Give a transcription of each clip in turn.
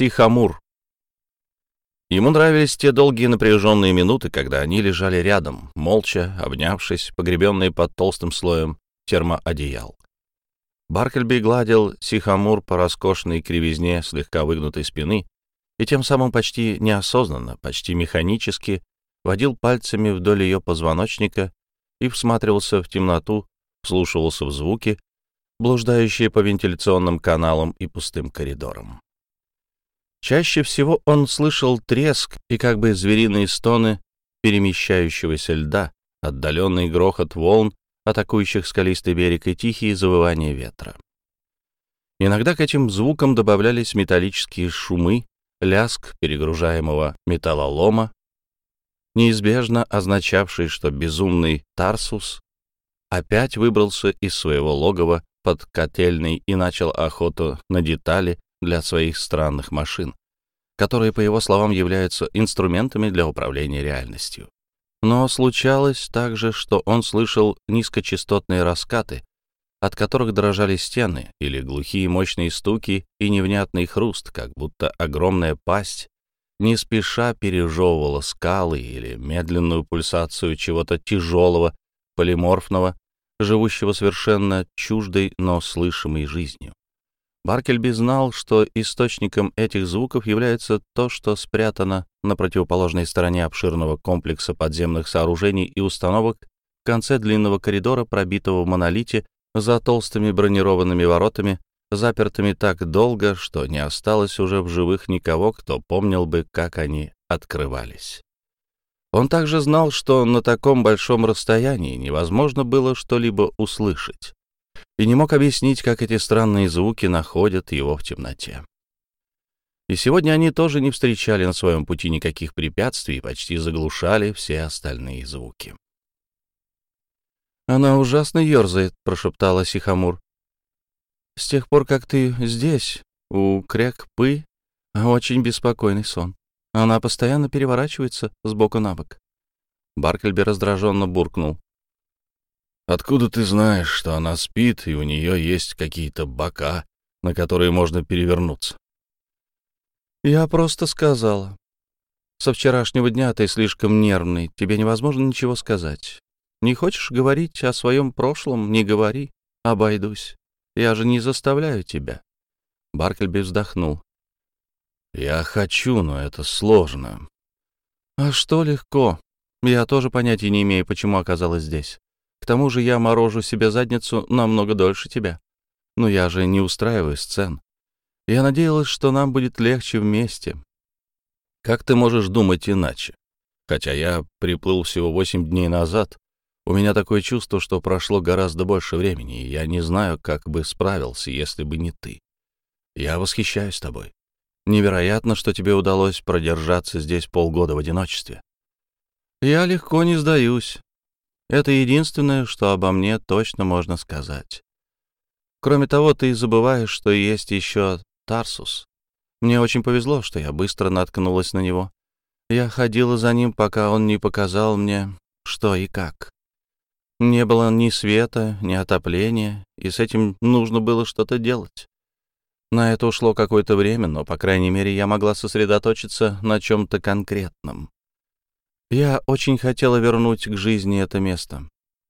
Сихамур. Ему нравились те долгие напряженные минуты, когда они лежали рядом, молча, обнявшись, погребенные под толстым слоем термоодеял. Баркельби гладил Сихамур по роскошной кривизне слегка выгнутой спины и тем самым почти неосознанно, почти механически водил пальцами вдоль ее позвоночника и всматривался в темноту, вслушивался в звуки, блуждающие по вентиляционным каналам и пустым коридорам. Чаще всего он слышал треск и как бы звериные стоны перемещающегося льда, отдаленный грохот волн, атакующих скалистый берег, и тихие завывания ветра. Иногда к этим звукам добавлялись металлические шумы, ляск перегружаемого металлолома, неизбежно означавший, что безумный Тарсус опять выбрался из своего логова под котельной и начал охоту на детали для своих странных машин, которые, по его словам, являются инструментами для управления реальностью. Но случалось также, что он слышал низкочастотные раскаты, от которых дрожали стены, или глухие мощные стуки и невнятный хруст, как будто огромная пасть не спеша пережевывала скалы или медленную пульсацию чего-то тяжелого, полиморфного, живущего совершенно чуждой, но слышимой жизнью. Баркельби знал, что источником этих звуков является то, что спрятано на противоположной стороне обширного комплекса подземных сооружений и установок в конце длинного коридора, пробитого в монолите, за толстыми бронированными воротами, запертыми так долго, что не осталось уже в живых никого, кто помнил бы, как они открывались. Он также знал, что на таком большом расстоянии невозможно было что-либо услышать и не мог объяснить, как эти странные звуки находят его в темноте. И сегодня они тоже не встречали на своем пути никаких препятствий и почти заглушали все остальные звуки. «Она ужасно ерзает», — прошептала Сихамур. «С тех пор, как ты здесь, у Кряк-Пы, очень беспокойный сон. Она постоянно переворачивается с боку на бок». Баркельби раздраженно буркнул. Откуда ты знаешь, что она спит, и у нее есть какие-то бока, на которые можно перевернуться? Я просто сказала. Со вчерашнего дня ты слишком нервный, тебе невозможно ничего сказать. Не хочешь говорить о своем прошлом, не говори, обойдусь. Я же не заставляю тебя. Баркельби вздохнул. Я хочу, но это сложно. А что легко? Я тоже понятия не имею, почему оказалась здесь. К тому же я морожу себе задницу намного дольше тебя. Но я же не устраиваю сцен. Я надеялась, что нам будет легче вместе. Как ты можешь думать иначе? Хотя я приплыл всего восемь дней назад, у меня такое чувство, что прошло гораздо больше времени, и я не знаю, как бы справился, если бы не ты. Я восхищаюсь тобой. Невероятно, что тебе удалось продержаться здесь полгода в одиночестве. Я легко не сдаюсь. Это единственное, что обо мне точно можно сказать. Кроме того, ты забываешь, что есть еще Тарсус. Мне очень повезло, что я быстро наткнулась на него. Я ходила за ним, пока он не показал мне, что и как. Не было ни света, ни отопления, и с этим нужно было что-то делать. На это ушло какое-то время, но, по крайней мере, я могла сосредоточиться на чем-то конкретном. Я очень хотела вернуть к жизни это место.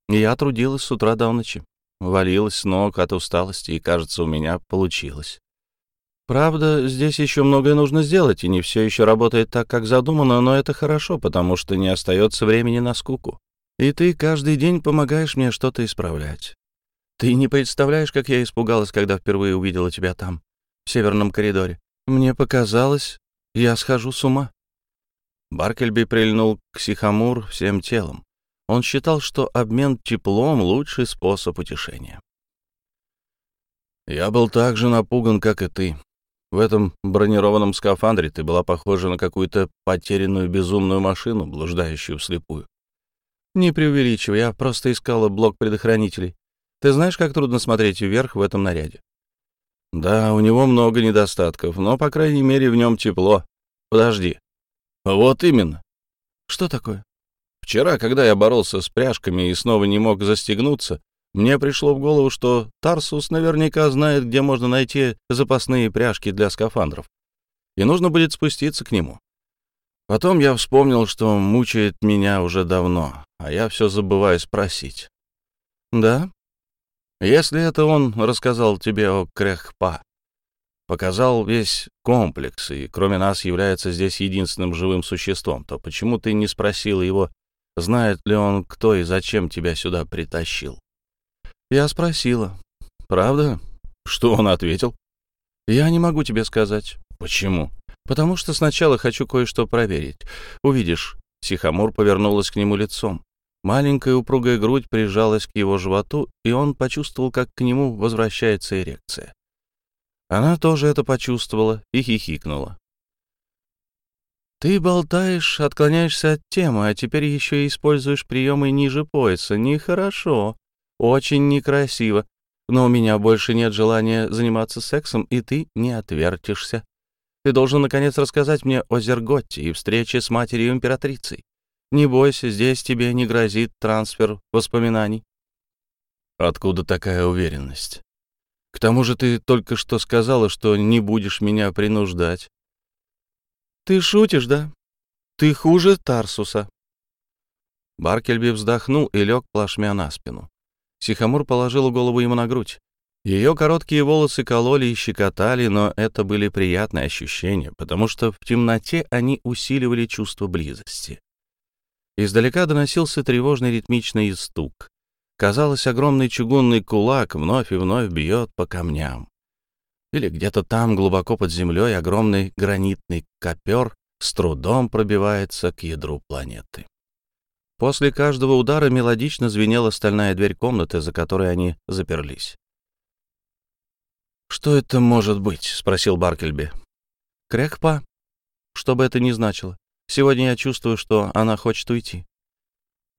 Я трудилась с утра до ночи, валилась с ног от усталости, и, кажется, у меня получилось. Правда, здесь еще многое нужно сделать, и не все еще работает так, как задумано, но это хорошо, потому что не остается времени на скуку. И ты каждый день помогаешь мне что-то исправлять. Ты не представляешь, как я испугалась, когда впервые увидела тебя там, в северном коридоре. Мне показалось, я схожу с ума. Баркельби прильнул к Сихамур всем телом. Он считал, что обмен теплом — лучший способ утешения. «Я был так же напуган, как и ты. В этом бронированном скафандре ты была похожа на какую-то потерянную безумную машину, блуждающую вслепую. Не преувеличивай, я просто искала блок предохранителей. Ты знаешь, как трудно смотреть вверх в этом наряде? Да, у него много недостатков, но, по крайней мере, в нем тепло. Подожди, вот именно. Что такое? Вчера, когда я боролся с пряжками и снова не мог застегнуться, мне пришло в голову, что Тарсус наверняка знает, где можно найти запасные пряжки для скафандров. и нужно будет спуститься к нему. Потом я вспомнил, что мучает меня уже давно, а я все забываю спросить. «Да? Если это он рассказал тебе о Крехпа, показал весь комплекс, и кроме нас является здесь единственным живым существом, то почему ты не спросил его, знает ли он, кто и зачем тебя сюда притащил?» Я спросила. «Правда? Что он ответил?» «Я не могу тебе сказать». «Почему?» «Потому что сначала хочу кое-что проверить. Увидишь». Сихамур повернулась к нему лицом. Маленькая упругая грудь прижалась к его животу, и он почувствовал, как к нему возвращается эрекция. Она тоже это почувствовала и хихикнула. «Ты болтаешь, отклоняешься от темы, а теперь еще и используешь приемы ниже пояса. Нехорошо. Очень некрасиво но у меня больше нет желания заниматься сексом, и ты не отвертишься. Ты должен, наконец, рассказать мне о Зерготте и встрече с матерью императрицей. Не бойся, здесь тебе не грозит трансфер воспоминаний. Откуда такая уверенность? К тому же ты только что сказала, что не будешь меня принуждать. Ты шутишь, да? Ты хуже Тарсуса. Баркельби вздохнул и лег плашмя на спину. Сихамур положила голову ему на грудь. Ее короткие волосы кололи и щекотали, но это были приятные ощущения, потому что в темноте они усиливали чувство близости. Издалека доносился тревожный ритмичный стук. Казалось, огромный чугунный кулак вновь и вновь бьет по камням. Или где-то там, глубоко под землей, огромный гранитный копер с трудом пробивается к ядру планеты. После каждого удара мелодично звенела стальная дверь комнаты, за которой они заперлись. «Что это может быть?» — спросил Баркельби. «Крякпа. Что бы это ни значило. Сегодня я чувствую, что она хочет уйти».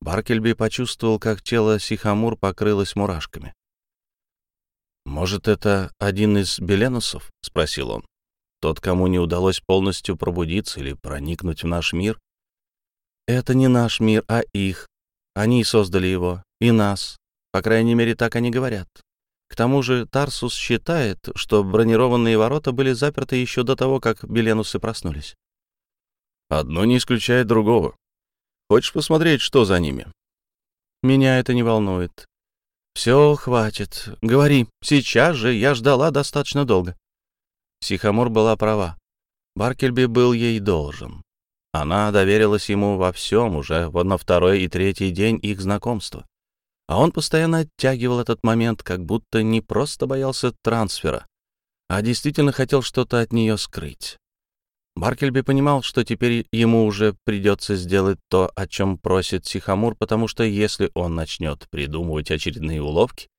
Баркельби почувствовал, как тело Сихамур покрылось мурашками. «Может, это один из Беленусов?» — спросил он. «Тот, кому не удалось полностью пробудиться или проникнуть в наш мир?» Это не наш мир, а их. Они создали его. И нас. По крайней мере, так они говорят. К тому же Тарсус считает, что бронированные ворота были заперты еще до того, как Беленусы проснулись. Одно не исключает другого. Хочешь посмотреть, что за ними? Меня это не волнует. Все, хватит. Говори. Сейчас же я ждала достаточно долго. Сихамор была права. Баркельби был ей должен. Она доверилась ему во всем уже на второй и третий день их знакомства. А он постоянно оттягивал этот момент, как будто не просто боялся трансфера, а действительно хотел что-то от нее скрыть. Баркельби понимал, что теперь ему уже придется сделать то, о чем просит Сихамур, потому что если он начнет придумывать очередные уловки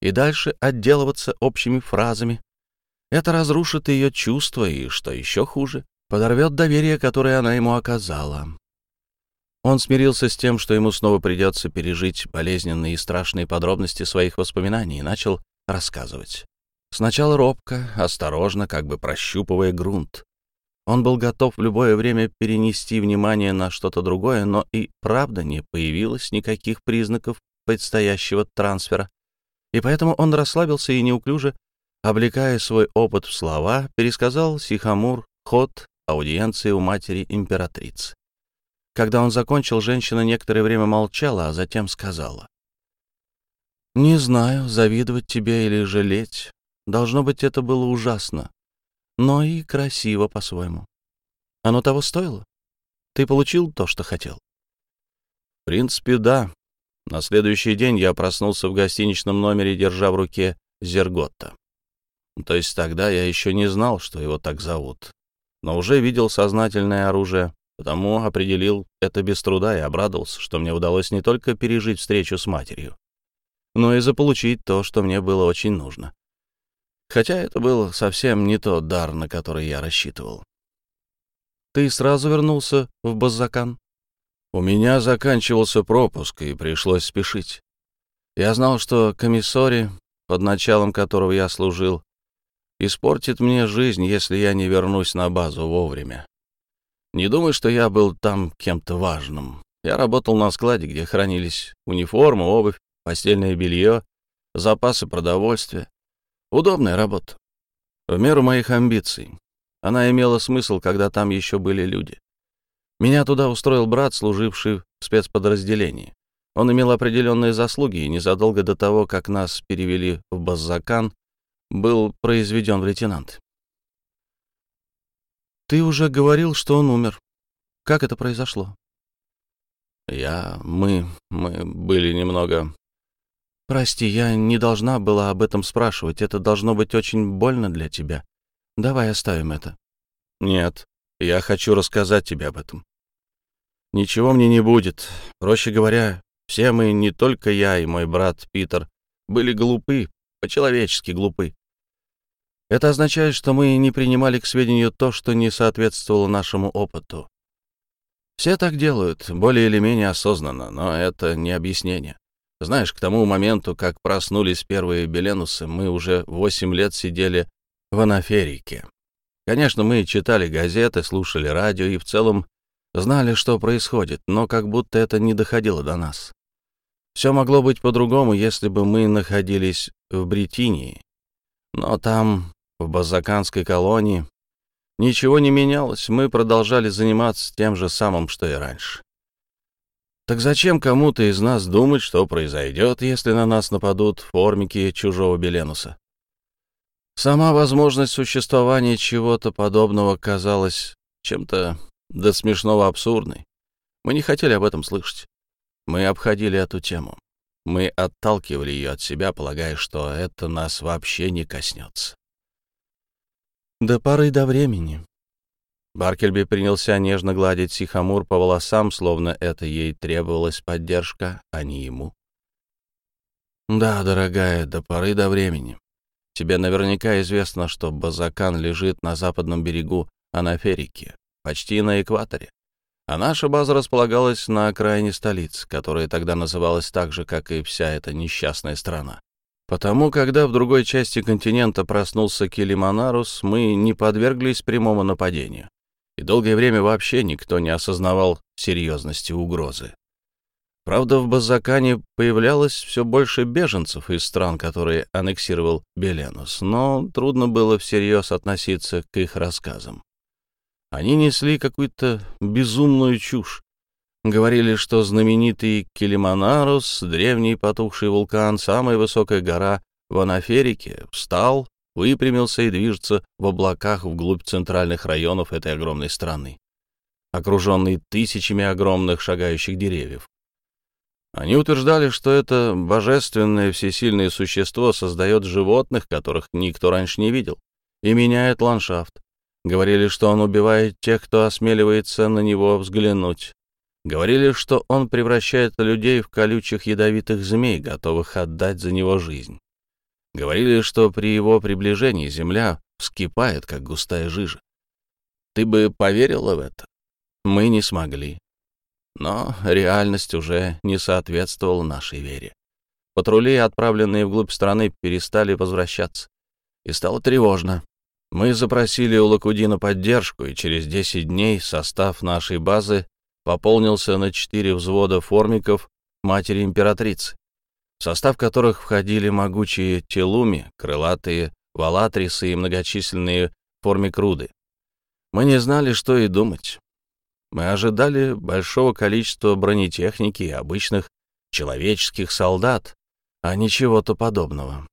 и дальше отделываться общими фразами, это разрушит ее чувства и, что еще хуже, подорвет доверие, которое она ему оказала. Он смирился с тем, что ему снова придется пережить болезненные и страшные подробности своих воспоминаний, и начал рассказывать. Сначала робко, осторожно, как бы прощупывая грунт. Он был готов в любое время перенести внимание на что-то другое, но и правда не появилось никаких признаков предстоящего трансфера. И поэтому он расслабился и неуклюже, облекая свой опыт в слова, пересказал Сихамур ход аудиенции у матери императрицы. Когда он закончил, женщина некоторое время молчала, а затем сказала. «Не знаю, завидовать тебе или жалеть. Должно быть, это было ужасно, но и красиво по-своему. Оно того стоило? Ты получил то, что хотел?» «В принципе, да. На следующий день я проснулся в гостиничном номере, держа в руке Зерготта. То есть тогда я еще не знал, что его так зовут но уже видел сознательное оружие, потому определил это без труда и обрадовался, что мне удалось не только пережить встречу с матерью, но и заполучить то, что мне было очень нужно. Хотя это был совсем не тот дар, на который я рассчитывал. «Ты сразу вернулся в Базакан?» «У меня заканчивался пропуск, и пришлось спешить. Я знал, что комиссори, под началом которого я служил, испортит мне жизнь, если я не вернусь на базу вовремя. Не думай, что я был там кем-то важным. Я работал на складе, где хранились униформа, обувь, постельное белье, запасы продовольствия. Удобная работа. В меру моих амбиций. Она имела смысл, когда там еще были люди. Меня туда устроил брат, служивший в спецподразделении. Он имел определенные заслуги, и незадолго до того, как нас перевели в Баззакан, был произведен в лейтенант. «Ты уже говорил, что он умер. Как это произошло?» «Я... мы... мы были немного...» «Прости, я не должна была об этом спрашивать. Это должно быть очень больно для тебя. Давай оставим это». «Нет, я хочу рассказать тебе об этом. Ничего мне не будет. Проще говоря, все мы, не только я и мой брат Питер, были глупы, по-человечески глупы. Это означает, что мы не принимали к сведению то, что не соответствовало нашему опыту. Все так делают, более или менее осознанно, но это не объяснение. Знаешь, к тому моменту, как проснулись первые Беленусы, мы уже восемь лет сидели в анаферике. Конечно, мы читали газеты, слушали радио и в целом знали, что происходит, но как будто это не доходило до нас. Все могло быть по-другому, если бы мы находились в Бритинии. Но там в Базаканской колонии. Ничего не менялось, мы продолжали заниматься тем же самым, что и раньше. Так зачем кому-то из нас думать, что произойдет, если на нас нападут формики чужого Беленуса? Сама возможность существования чего-то подобного казалась чем-то до смешного абсурдной. Мы не хотели об этом слышать. Мы обходили эту тему. Мы отталкивали ее от себя, полагая, что это нас вообще не коснется. До поры до времени. Баркельби принялся нежно гладить Сихамур по волосам, словно это ей требовалась поддержка, а не ему. «Да, дорогая, до поры до времени. Тебе наверняка известно, что Базакан лежит на западном берегу Анаферики, почти на экваторе. А наша база располагалась на окраине столицы, которая тогда называлась так же, как и вся эта несчастная страна. Потому, когда в другой части континента проснулся Килиманарус, мы не подверглись прямому нападению. И долгое время вообще никто не осознавал серьезности угрозы. Правда, в Базакане появлялось все больше беженцев из стран, которые аннексировал Беленус, но трудно было всерьез относиться к их рассказам. Они несли какую-то безумную чушь, Говорили, что знаменитый Килиманарус, древний потухший вулкан, самая высокая гора в Анаферике, встал, выпрямился и движется в облаках вглубь центральных районов этой огромной страны, окруженный тысячами огромных шагающих деревьев. Они утверждали, что это божественное всесильное существо создает животных, которых никто раньше не видел, и меняет ландшафт. Говорили, что он убивает тех, кто осмеливается на него взглянуть. Говорили, что он превращает людей в колючих ядовитых змей, готовых отдать за него жизнь. Говорили, что при его приближении земля вскипает, как густая жижа. Ты бы поверила в это? Мы не смогли. Но реальность уже не соответствовала нашей вере. Патрули, отправленные вглубь страны, перестали возвращаться. И стало тревожно. Мы запросили у Лакудина поддержку, и через 10 дней состав нашей базы пополнился на четыре взвода формиков матери императрицы, состав которых входили могучие телуми, крылатые валатрисы и многочисленные формикруды. Мы не знали, что и думать. Мы ожидали большого количества бронетехники и обычных человеческих солдат, а не чего-то подобного.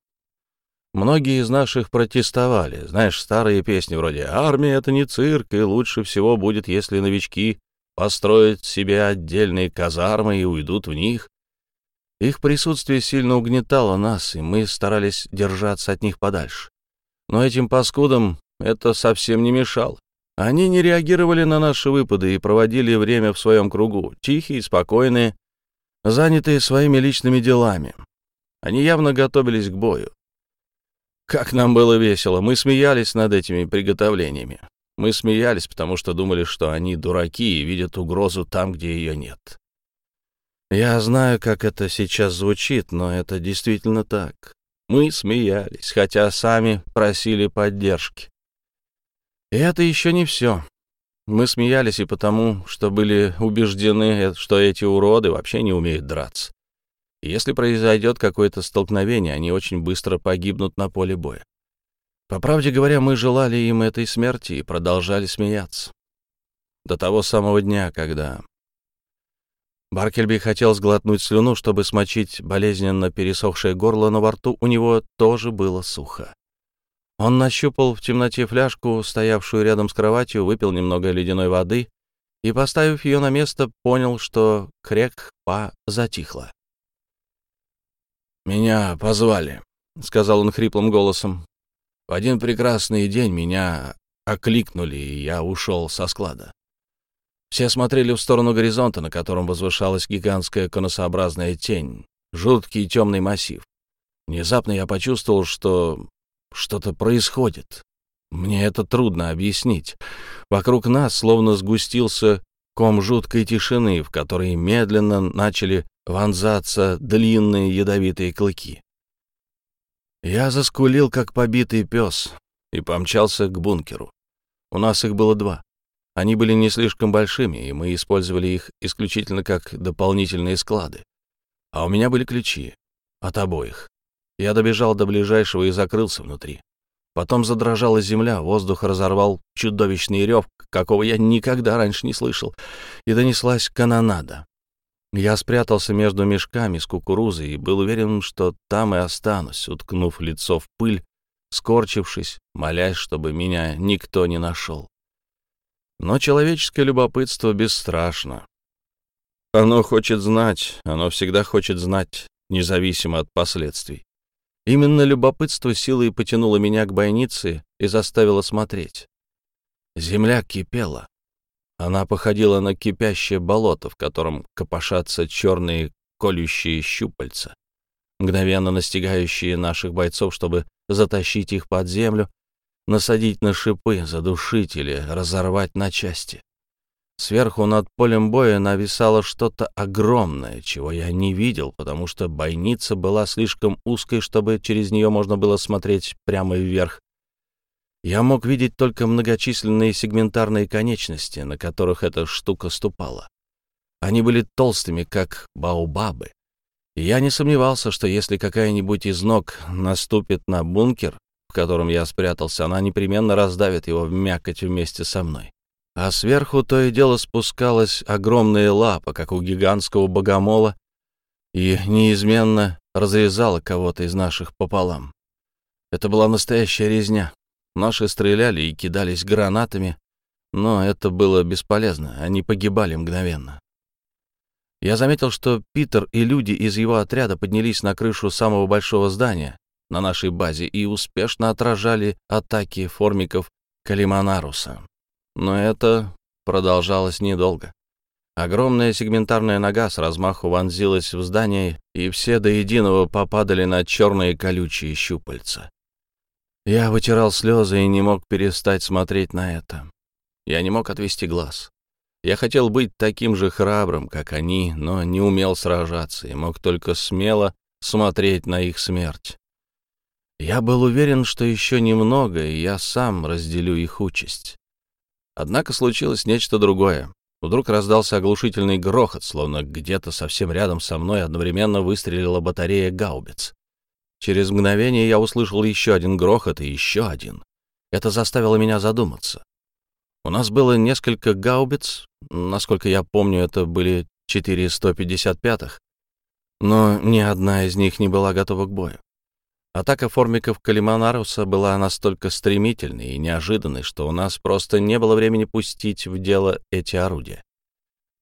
Многие из наших протестовали. Знаешь, старые песни вроде «Армия — это не цирк, и лучше всего будет, если новички построят себе отдельные казармы и уйдут в них. Их присутствие сильно угнетало нас, и мы старались держаться от них подальше. Но этим паскудам это совсем не мешало. Они не реагировали на наши выпады и проводили время в своем кругу, тихие, спокойные, занятые своими личными делами. Они явно готовились к бою. Как нам было весело, мы смеялись над этими приготовлениями. Мы смеялись, потому что думали, что они дураки и видят угрозу там, где ее нет. Я знаю, как это сейчас звучит, но это действительно так. Мы смеялись, хотя сами просили поддержки. И это еще не все. Мы смеялись и потому, что были убеждены, что эти уроды вообще не умеют драться. Если произойдет какое-то столкновение, они очень быстро погибнут на поле боя. По правде говоря, мы желали им этой смерти и продолжали смеяться. До того самого дня, когда... Баркельби хотел сглотнуть слюну, чтобы смочить болезненно пересохшее горло, но во рту у него тоже было сухо. Он нащупал в темноте фляжку, стоявшую рядом с кроватью, выпил немного ледяной воды и, поставив ее на место, понял, что крек-па затихла. «Меня позвали», — сказал он хриплым голосом. «В один прекрасный день меня окликнули, и я ушел со склада. Все смотрели в сторону горизонта, на котором возвышалась гигантская конусообразная тень, жуткий темный массив. Внезапно я почувствовал, что что-то происходит. Мне это трудно объяснить. Вокруг нас словно сгустился ком жуткой тишины, в которой медленно начали вонзаться длинные ядовитые клыки. Я заскулил, как побитый пес, и помчался к бункеру. У нас их было два. Они были не слишком большими, и мы использовали их исключительно как дополнительные склады. А у меня были ключи. От обоих. Я добежал до ближайшего и закрылся внутри. Потом задрожала земля, воздух разорвал чудовищный рев, какого я никогда раньше не слышал, и донеслась канонада. Я спрятался между мешками с кукурузой и был уверен, что там и останусь, уткнув лицо в пыль, скорчившись, молясь, чтобы меня никто не нашел. Но человеческое любопытство бесстрашно. Оно хочет знать, оно всегда хочет знать, независимо от последствий. Именно любопытство силой потянуло меня к бойнице и заставило смотреть. Земля кипела. Она походила на кипящее болото, в котором копошатся черные колющие щупальца, мгновенно настигающие наших бойцов, чтобы затащить их под землю насадить на шипы, задушить или разорвать на части. Сверху над полем боя нависало что-то огромное, чего я не видел, потому что бойница была слишком узкой, чтобы через нее можно было смотреть прямо вверх. Я мог видеть только многочисленные сегментарные конечности, на которых эта штука ступала. Они были толстыми, как баобабы. Я не сомневался, что если какая-нибудь из ног наступит на бункер, в котором я спрятался, она непременно раздавит его в мякоть вместе со мной. А сверху то и дело спускалась огромная лапа, как у гигантского богомола, и неизменно разрезала кого-то из наших пополам. Это была настоящая резня. Наши стреляли и кидались гранатами, но это было бесполезно, они погибали мгновенно. Я заметил, что Питер и люди из его отряда поднялись на крышу самого большого здания, на нашей базе и успешно отражали атаки формиков Калиманаруса. Но это продолжалось недолго. Огромная сегментарная нога с размаху вонзилась в здание, и все до единого попадали на черные колючие щупальца. Я вытирал слезы и не мог перестать смотреть на это. Я не мог отвести глаз. Я хотел быть таким же храбрым, как они, но не умел сражаться и мог только смело смотреть на их смерть. Я был уверен, что еще немного, и я сам разделю их участь. Однако случилось нечто другое. Вдруг раздался оглушительный грохот, словно где-то совсем рядом со мной одновременно выстрелила батарея гаубиц. Через мгновение я услышал еще один грохот и еще один. Это заставило меня задуматься. У нас было несколько гаубиц, насколько я помню, это были четыре 155-х, но ни одна из них не была готова к бою. Атака формиков Калиманаруса была настолько стремительной и неожиданной, что у нас просто не было времени пустить в дело эти орудия.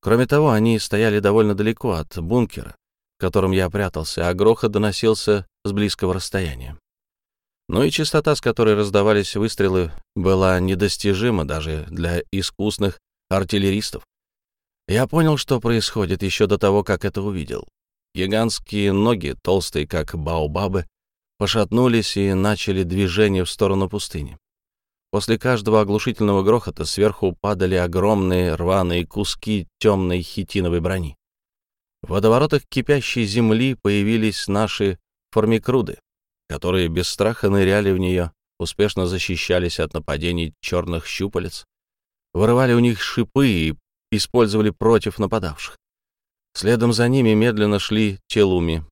Кроме того, они стояли довольно далеко от бункера, в котором я прятался, а грохот доносился с близкого расстояния. Ну и частота, с которой раздавались выстрелы, была недостижима даже для искусных артиллеристов. Я понял, что происходит еще до того, как это увидел. Гигантские ноги, толстые как баобабы, пошатнулись и начали движение в сторону пустыни. После каждого оглушительного грохота сверху падали огромные рваные куски темной хитиновой брони. В водоворотах кипящей земли появились наши формикруды, которые без страха ныряли в нее, успешно защищались от нападений черных щупалец, вырывали у них шипы и использовали против нападавших. Следом за ними медленно шли телуми,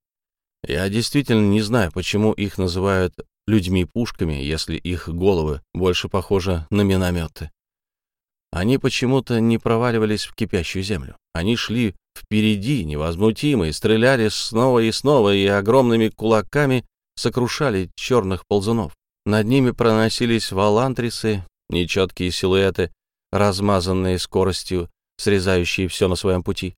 я действительно не знаю, почему их называют людьми-пушками, если их головы больше похожи на минометы. Они почему-то не проваливались в кипящую землю. Они шли впереди, невозмутимые, стреляли снова и снова и огромными кулаками сокрушали черных ползунов. Над ними проносились валантрисы, нечеткие силуэты, размазанные скоростью, срезающие все на своем пути.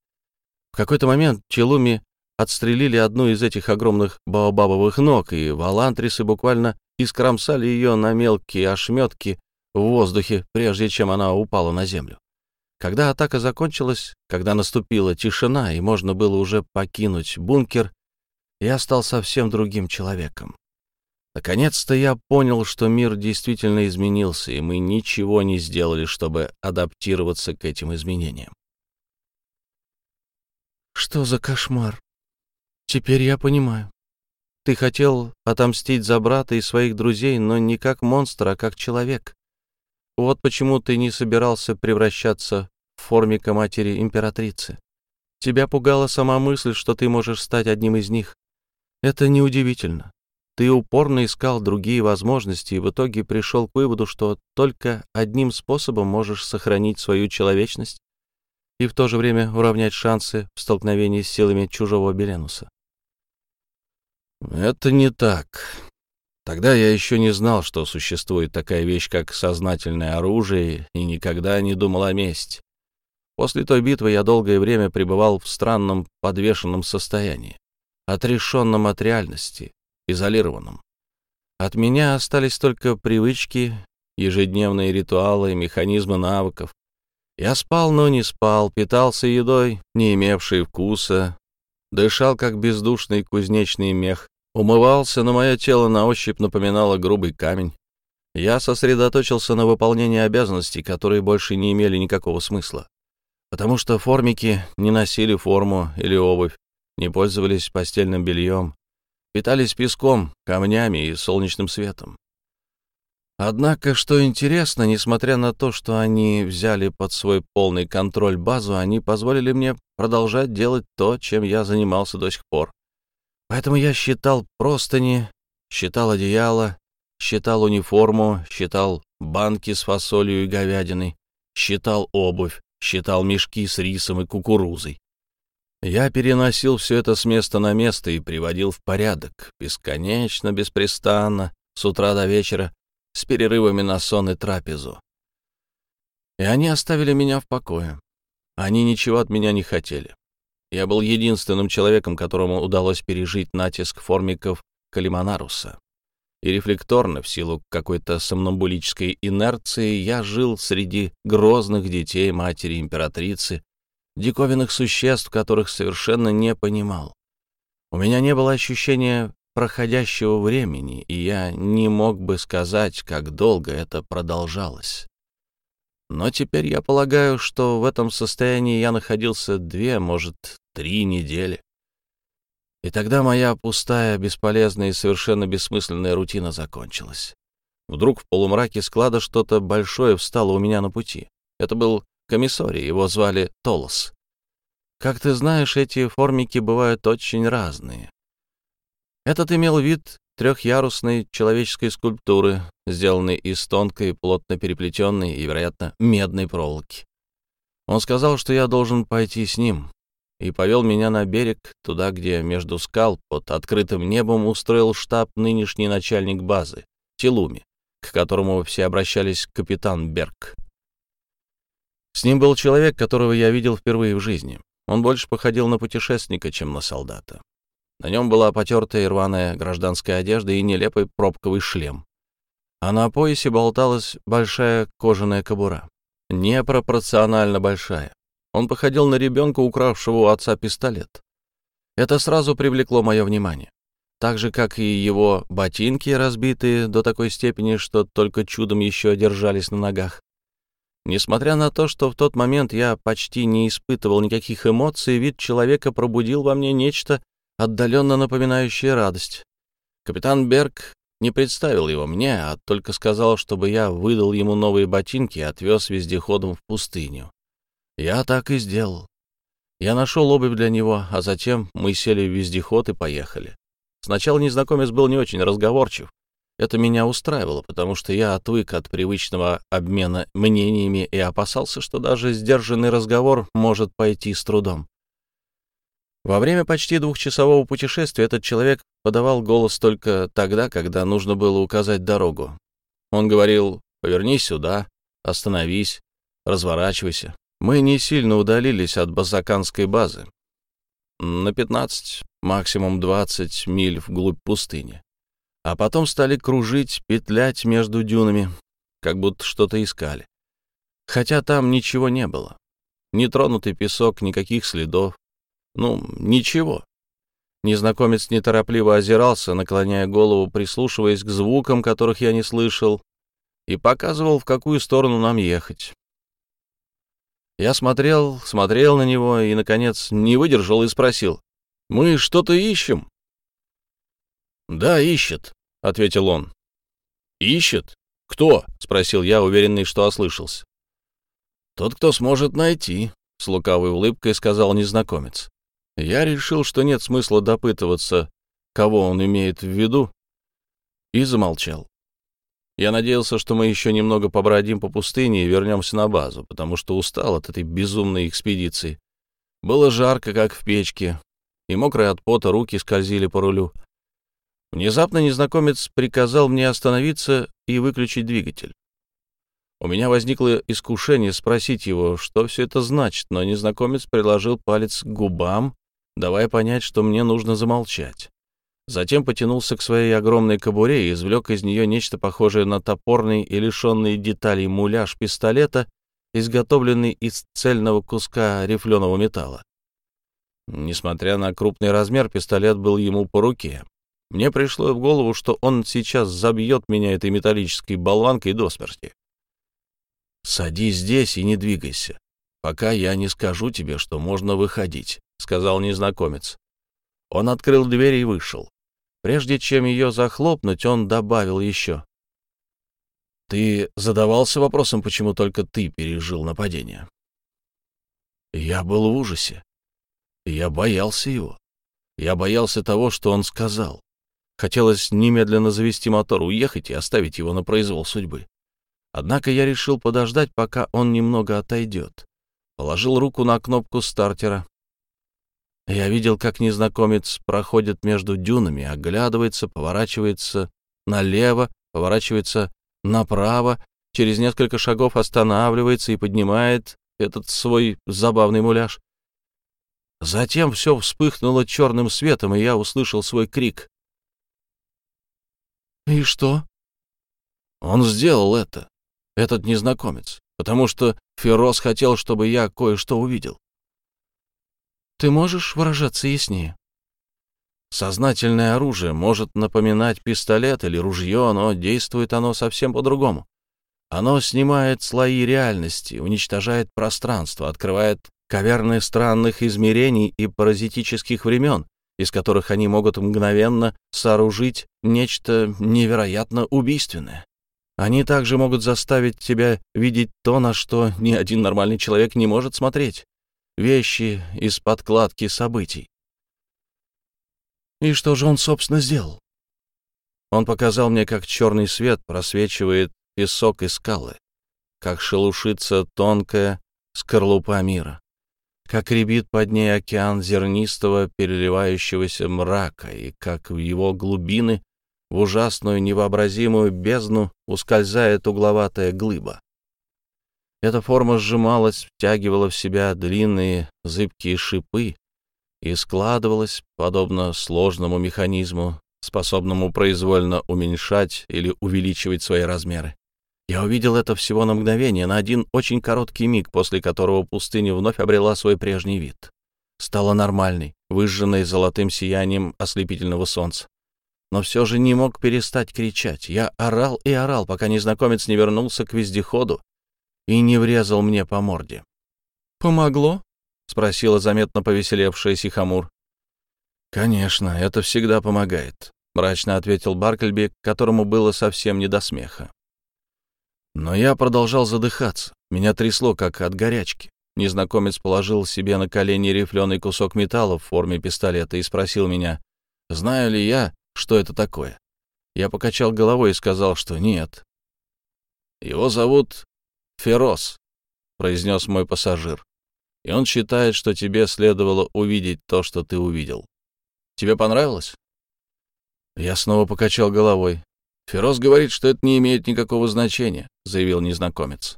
В какой-то момент Челуми отстрелили одну из этих огромных баобабовых ног, и валантрисы буквально искромсали ее на мелкие ошметки в воздухе, прежде чем она упала на землю. Когда атака закончилась, когда наступила тишина и можно было уже покинуть бункер, я стал совсем другим человеком. Наконец-то я понял, что мир действительно изменился, и мы ничего не сделали, чтобы адаптироваться к этим изменениям. Что за кошмар? Теперь я понимаю. Ты хотел отомстить за брата и своих друзей, но не как монстр, а как человек. Вот почему ты не собирался превращаться в формика матери императрицы. Тебя пугала сама мысль, что ты можешь стать одним из них. Это неудивительно. Ты упорно искал другие возможности и в итоге пришел к выводу, что только одним способом можешь сохранить свою человечность и в то же время уравнять шансы в столкновении с силами чужого Беленуса. Это не так. Тогда я еще не знал, что существует такая вещь, как сознательное оружие, и никогда не думал о мести. После той битвы я долгое время пребывал в странном подвешенном состоянии, отрешенном от реальности, изолированном. От меня остались только привычки, ежедневные ритуалы, механизмы навыков. Я спал, но не спал, питался едой, не имевшей вкуса, дышал, как бездушный кузнечный мех, умывался, но мое тело на ощупь напоминало грубый камень. Я сосредоточился на выполнении обязанностей, которые больше не имели никакого смысла, потому что формики не носили форму или обувь, не пользовались постельным бельем, питались песком, камнями и солнечным светом. Однако, что интересно, несмотря на то, что они взяли под свой полный контроль базу, они позволили мне продолжать делать то, чем я занимался до сих пор. Поэтому я считал простыни, считал одеяло, считал униформу, считал банки с фасолью и говядиной, считал обувь, считал мешки с рисом и кукурузой. Я переносил все это с места на место и приводил в порядок, бесконечно, беспрестанно, с утра до вечера, с перерывами на сон и трапезу. И они оставили меня в покое. Они ничего от меня не хотели. Я был единственным человеком, которому удалось пережить натиск формиков Калиманаруса. И рефлекторно, в силу какой-то сомнамбулической инерции, я жил среди грозных детей матери императрицы, диковинных существ, которых совершенно не понимал. У меня не было ощущения проходящего времени, и я не мог бы сказать, как долго это продолжалось. Но теперь я полагаю, что в этом состоянии я находился две, может, три недели. И тогда моя пустая, бесполезная и совершенно бессмысленная рутина закончилась. Вдруг в полумраке склада что-то большое встало у меня на пути. Это был комиссорий, его звали Толос. Как ты знаешь, эти формики бывают очень разные. Этот имел вид трехярусной человеческой скульптуры, сделанной из тонкой, плотно переплетенной и, вероятно, медной проволоки. Он сказал, что я должен пойти с ним, и повел меня на берег, туда, где между скал под открытым небом устроил штаб нынешний начальник базы, Телуми, к которому все обращались капитан Берг. С ним был человек, которого я видел впервые в жизни. Он больше походил на путешественника, чем на солдата. На нем была потертая и рваная гражданская одежда и нелепый пробковый шлем. А на поясе болталась большая кожаная кобура. Непропорционально большая. Он походил на ребенка, укравшего у отца пистолет. Это сразу привлекло мое внимание. Так же, как и его ботинки, разбитые до такой степени, что только чудом еще держались на ногах. Несмотря на то, что в тот момент я почти не испытывал никаких эмоций, вид человека пробудил во мне нечто отдаленно напоминающее радость. Капитан Берг не представил его мне, а только сказал, чтобы я выдал ему новые ботинки и отвез вездеходом в пустыню. Я так и сделал. Я нашел обувь для него, а затем мы сели в вездеход и поехали. Сначала незнакомец был не очень разговорчив. Это меня устраивало, потому что я отвык от привычного обмена мнениями и опасался, что даже сдержанный разговор может пойти с трудом. Во время почти двухчасового путешествия этот человек подавал голос только тогда, когда нужно было указать дорогу. Он говорил «поверни сюда», «остановись», «разворачивайся». Мы не сильно удалились от базаканской базы. На 15, максимум 20 миль вглубь пустыни а потом стали кружить, петлять между дюнами, как будто что-то искали. Хотя там ничего не было. Нетронутый песок, никаких следов. Ну, ничего. Незнакомец неторопливо озирался, наклоняя голову, прислушиваясь к звукам, которых я не слышал, и показывал, в какую сторону нам ехать. Я смотрел, смотрел на него и, наконец, не выдержал и спросил. «Мы что-то ищем?» «Да, ищет», — ответил он. «Ищет? Кто?» — спросил я, уверенный, что ослышался. «Тот, кто сможет найти», — с лукавой улыбкой сказал незнакомец. Я решил, что нет смысла допытываться, кого он имеет в виду, и замолчал. Я надеялся, что мы еще немного побродим по пустыне и вернемся на базу, потому что устал от этой безумной экспедиции. Было жарко, как в печке, и мокрые от пота руки скользили по рулю. Внезапно незнакомец приказал мне остановиться и выключить двигатель. У меня возникло искушение спросить его, что все это значит, но незнакомец приложил палец к губам, давая понять, что мне нужно замолчать. Затем потянулся к своей огромной кобуре и извлек из нее нечто похожее на топорный и лишенный деталей муляж пистолета, изготовленный из цельного куска рифленого металла. Несмотря на крупный размер, пистолет был ему по руке. Мне пришло в голову, что он сейчас забьет меня этой металлической болванкой до смерти. «Садись здесь и не двигайся, пока я не скажу тебе, что можно выходить», — сказал незнакомец. Он открыл дверь и вышел. Прежде чем ее захлопнуть, он добавил еще. «Ты задавался вопросом, почему только ты пережил нападение?» Я был в ужасе. Я боялся его. Я боялся того, что он сказал. Хотелось немедленно завести мотор, уехать и оставить его на произвол судьбы. Однако я решил подождать, пока он немного отойдет. Положил руку на кнопку стартера. Я видел, как незнакомец проходит между дюнами, оглядывается, поворачивается налево, поворачивается направо, через несколько шагов останавливается и поднимает этот свой забавный муляж. Затем все вспыхнуло черным светом, и я услышал свой крик. «И что?» «Он сделал это, этот незнакомец, потому что Фероз хотел, чтобы я кое-что увидел». «Ты можешь выражаться яснее?» Сознательное оружие может напоминать пистолет или ружье, но действует оно совсем по-другому. Оно снимает слои реальности, уничтожает пространство, открывает каверны странных измерений и паразитических времен, из которых они могут мгновенно сооружить нечто невероятно убийственное. Они также могут заставить тебя видеть то, на что ни один нормальный человек не может смотреть. Вещи из подкладки событий. И что же он, собственно, сделал? Он показал мне, как черный свет просвечивает песок и скалы, как шелушится тонкая скорлупа мира как рябит под ней океан зернистого переливающегося мрака, и как в его глубины, в ужасную невообразимую бездну, ускользает угловатая глыба. Эта форма сжималась, втягивала в себя длинные зыбкие шипы и складывалась, подобно сложному механизму, способному произвольно уменьшать или увеличивать свои размеры. Я увидел это всего на мгновение, на один очень короткий миг, после которого пустыня вновь обрела свой прежний вид. Стала нормальной, выжженной золотым сиянием ослепительного солнца. Но все же не мог перестать кричать. Я орал и орал, пока незнакомец не вернулся к вездеходу и не врезал мне по морде. «Помогло?» — спросила заметно повеселевшая Сихамур. «Конечно, это всегда помогает», — мрачно ответил Баркельби, которому было совсем не до смеха. Но я продолжал задыхаться. Меня трясло, как от горячки. Незнакомец положил себе на колени рифленый кусок металла в форме пистолета и спросил меня, знаю ли я, что это такое. Я покачал головой и сказал, что нет. «Его зовут Ферос», — произнес мой пассажир. «И он считает, что тебе следовало увидеть то, что ты увидел. Тебе понравилось?» Я снова покачал головой. «Фероз говорит, что это не имеет никакого значения», — заявил незнакомец.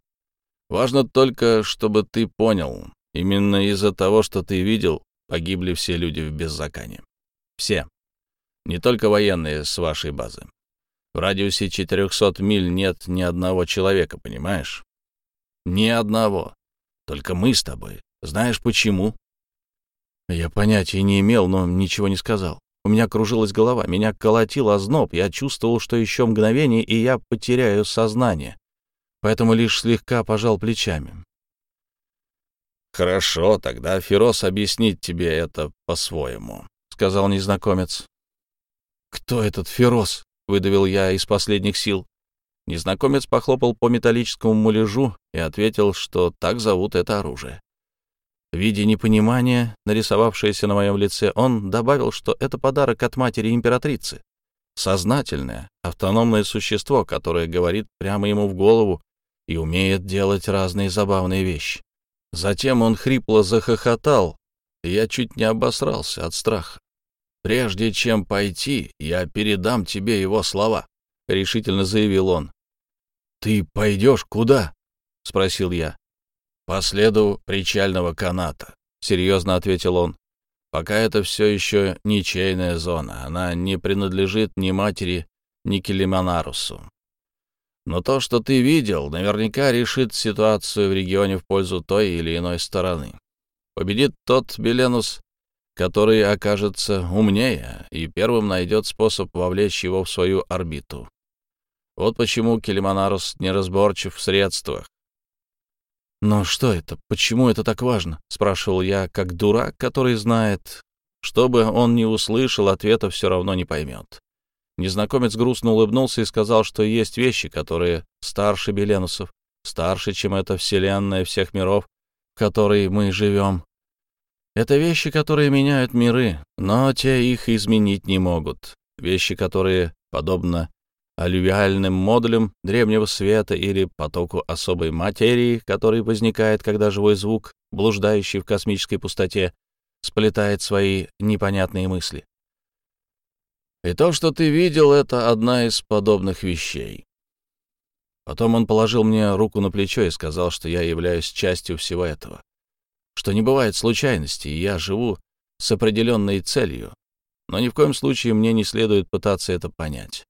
«Важно только, чтобы ты понял, именно из-за того, что ты видел, погибли все люди в беззакании. Все. Не только военные с вашей базы. В радиусе 400 миль нет ни одного человека, понимаешь? Ни одного. Только мы с тобой. Знаешь почему? Я понятия не имел, но ничего не сказал. У меня кружилась голова, меня колотил озноб, я чувствовал, что еще мгновение, и я потеряю сознание. Поэтому лишь слегка пожал плечами. «Хорошо, тогда Фирос объяснит тебе это по-своему», — сказал незнакомец. «Кто этот Фирос?» — выдавил я из последних сил. Незнакомец похлопал по металлическому муляжу и ответил, что так зовут это оружие. Видя непонимание, нарисовавшееся на моем лице, он добавил, что это подарок от матери императрицы. Сознательное, автономное существо, которое говорит прямо ему в голову и умеет делать разные забавные вещи. Затем он хрипло захохотал, и я чуть не обосрался от страха. «Прежде чем пойти, я передам тебе его слова», — решительно заявил он. «Ты пойдешь куда?» — спросил я. «По следу причального каната», — серьезно ответил он. «Пока это все еще ничейная зона. Она не принадлежит ни матери, ни Келиманарусу. Но то, что ты видел, наверняка решит ситуацию в регионе в пользу той или иной стороны. Победит тот Беленус, который окажется умнее и первым найдет способ вовлечь его в свою орбиту. Вот почему Келиманарус неразборчив в средствах, «Но что это? Почему это так важно?» — спрашивал я, как дурак, который знает. Что бы он ни услышал, ответа все равно не поймет. Незнакомец грустно улыбнулся и сказал, что есть вещи, которые старше Беленусов, старше, чем эта вселенная всех миров, в которой мы живем. Это вещи, которые меняют миры, но те их изменить не могут. Вещи, которые, подобно аллювиальным модулем древнего света или потоку особой материи, который возникает, когда живой звук, блуждающий в космической пустоте, сплетает свои непонятные мысли. И то, что ты видел, — это одна из подобных вещей. Потом он положил мне руку на плечо и сказал, что я являюсь частью всего этого, что не бывает случайностей, и я живу с определенной целью, но ни в коем случае мне не следует пытаться это понять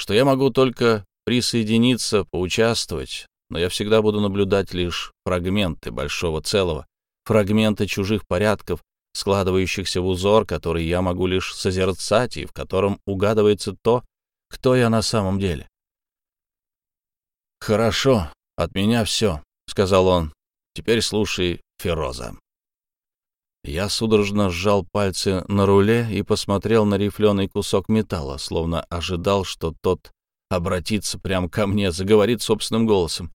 что я могу только присоединиться, поучаствовать, но я всегда буду наблюдать лишь фрагменты большого целого, фрагменты чужих порядков, складывающихся в узор, который я могу лишь созерцать и в котором угадывается то, кто я на самом деле. «Хорошо, от меня все», — сказал он. «Теперь слушай Фероза». Я судорожно сжал пальцы на руле и посмотрел на рифленый кусок металла, словно ожидал, что тот обратится прямо ко мне, заговорит собственным голосом.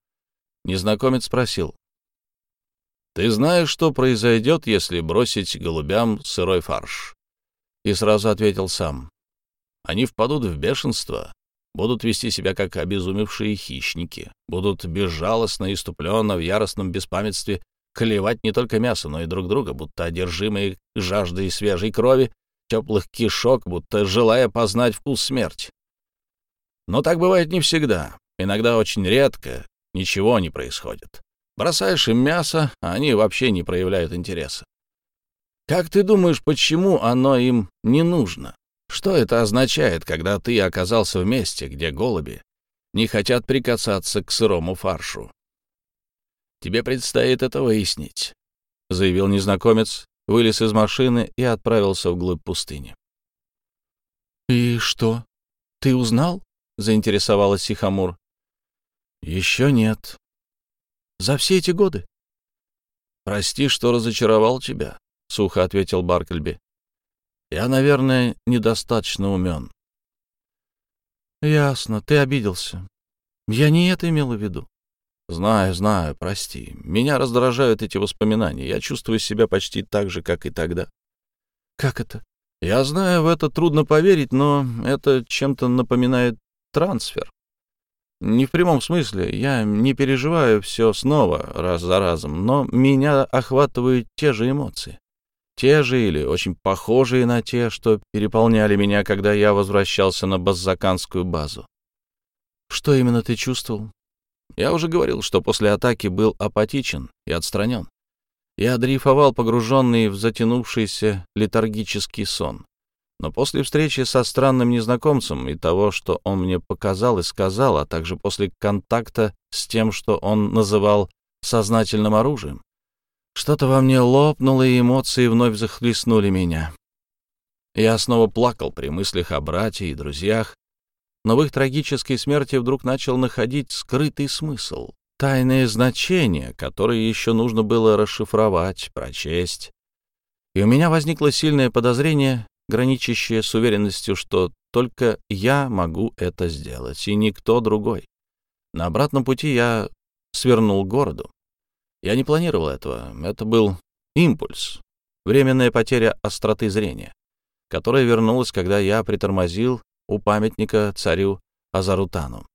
Незнакомец спросил. «Ты знаешь, что произойдет, если бросить голубям сырой фарш?» И сразу ответил сам. «Они впадут в бешенство, будут вести себя как обезумевшие хищники, будут безжалостно и иступленно в яростном беспамятстве клевать не только мясо, но и друг друга, будто одержимые жаждой свежей крови, теплых кишок, будто желая познать вкус смерти. Но так бывает не всегда. Иногда очень редко ничего не происходит. Бросаешь им мясо, а они вообще не проявляют интереса. Как ты думаешь, почему оно им не нужно? Что это означает, когда ты оказался в месте, где голуби не хотят прикасаться к сырому фаршу? Тебе предстоит это выяснить», — заявил незнакомец, вылез из машины и отправился вглубь пустыни. «И что? Ты узнал?» — заинтересовалась Сихамур. «Еще нет. За все эти годы?» «Прости, что разочаровал тебя», — сухо ответил Баркельби. «Я, наверное, недостаточно умен». «Ясно, ты обиделся. Я не это имела в виду. Знаю, знаю, прости. Меня раздражают эти воспоминания. Я чувствую себя почти так же, как и тогда. Как это? Я знаю, в это трудно поверить, но это чем-то напоминает трансфер. Не в прямом смысле, я не переживаю все снова, раз за разом, но меня охватывают те же эмоции. Те же или очень похожие на те, что переполняли меня, когда я возвращался на Баззаканскую базу. Что именно ты чувствовал? Я уже говорил, что после атаки был апатичен и отстранен. Я дрейфовал, погруженный в затянувшийся летаргический сон. Но после встречи со странным незнакомцем и того, что он мне показал и сказал, а также после контакта с тем, что он называл сознательным оружием, что-то во мне лопнуло, и эмоции вновь захлестнули меня. Я снова плакал при мыслях о брате и друзьях, но в их трагической смерти вдруг начал находить скрытый смысл, тайное значение, которое еще нужно было расшифровать, прочесть. И у меня возникло сильное подозрение, граничащее с уверенностью, что только я могу это сделать, и никто другой. На обратном пути я свернул к городу. Я не планировал этого. Это был импульс, временная потеря остроты зрения, которая вернулась, когда я притормозил у памятника царю Азарутану.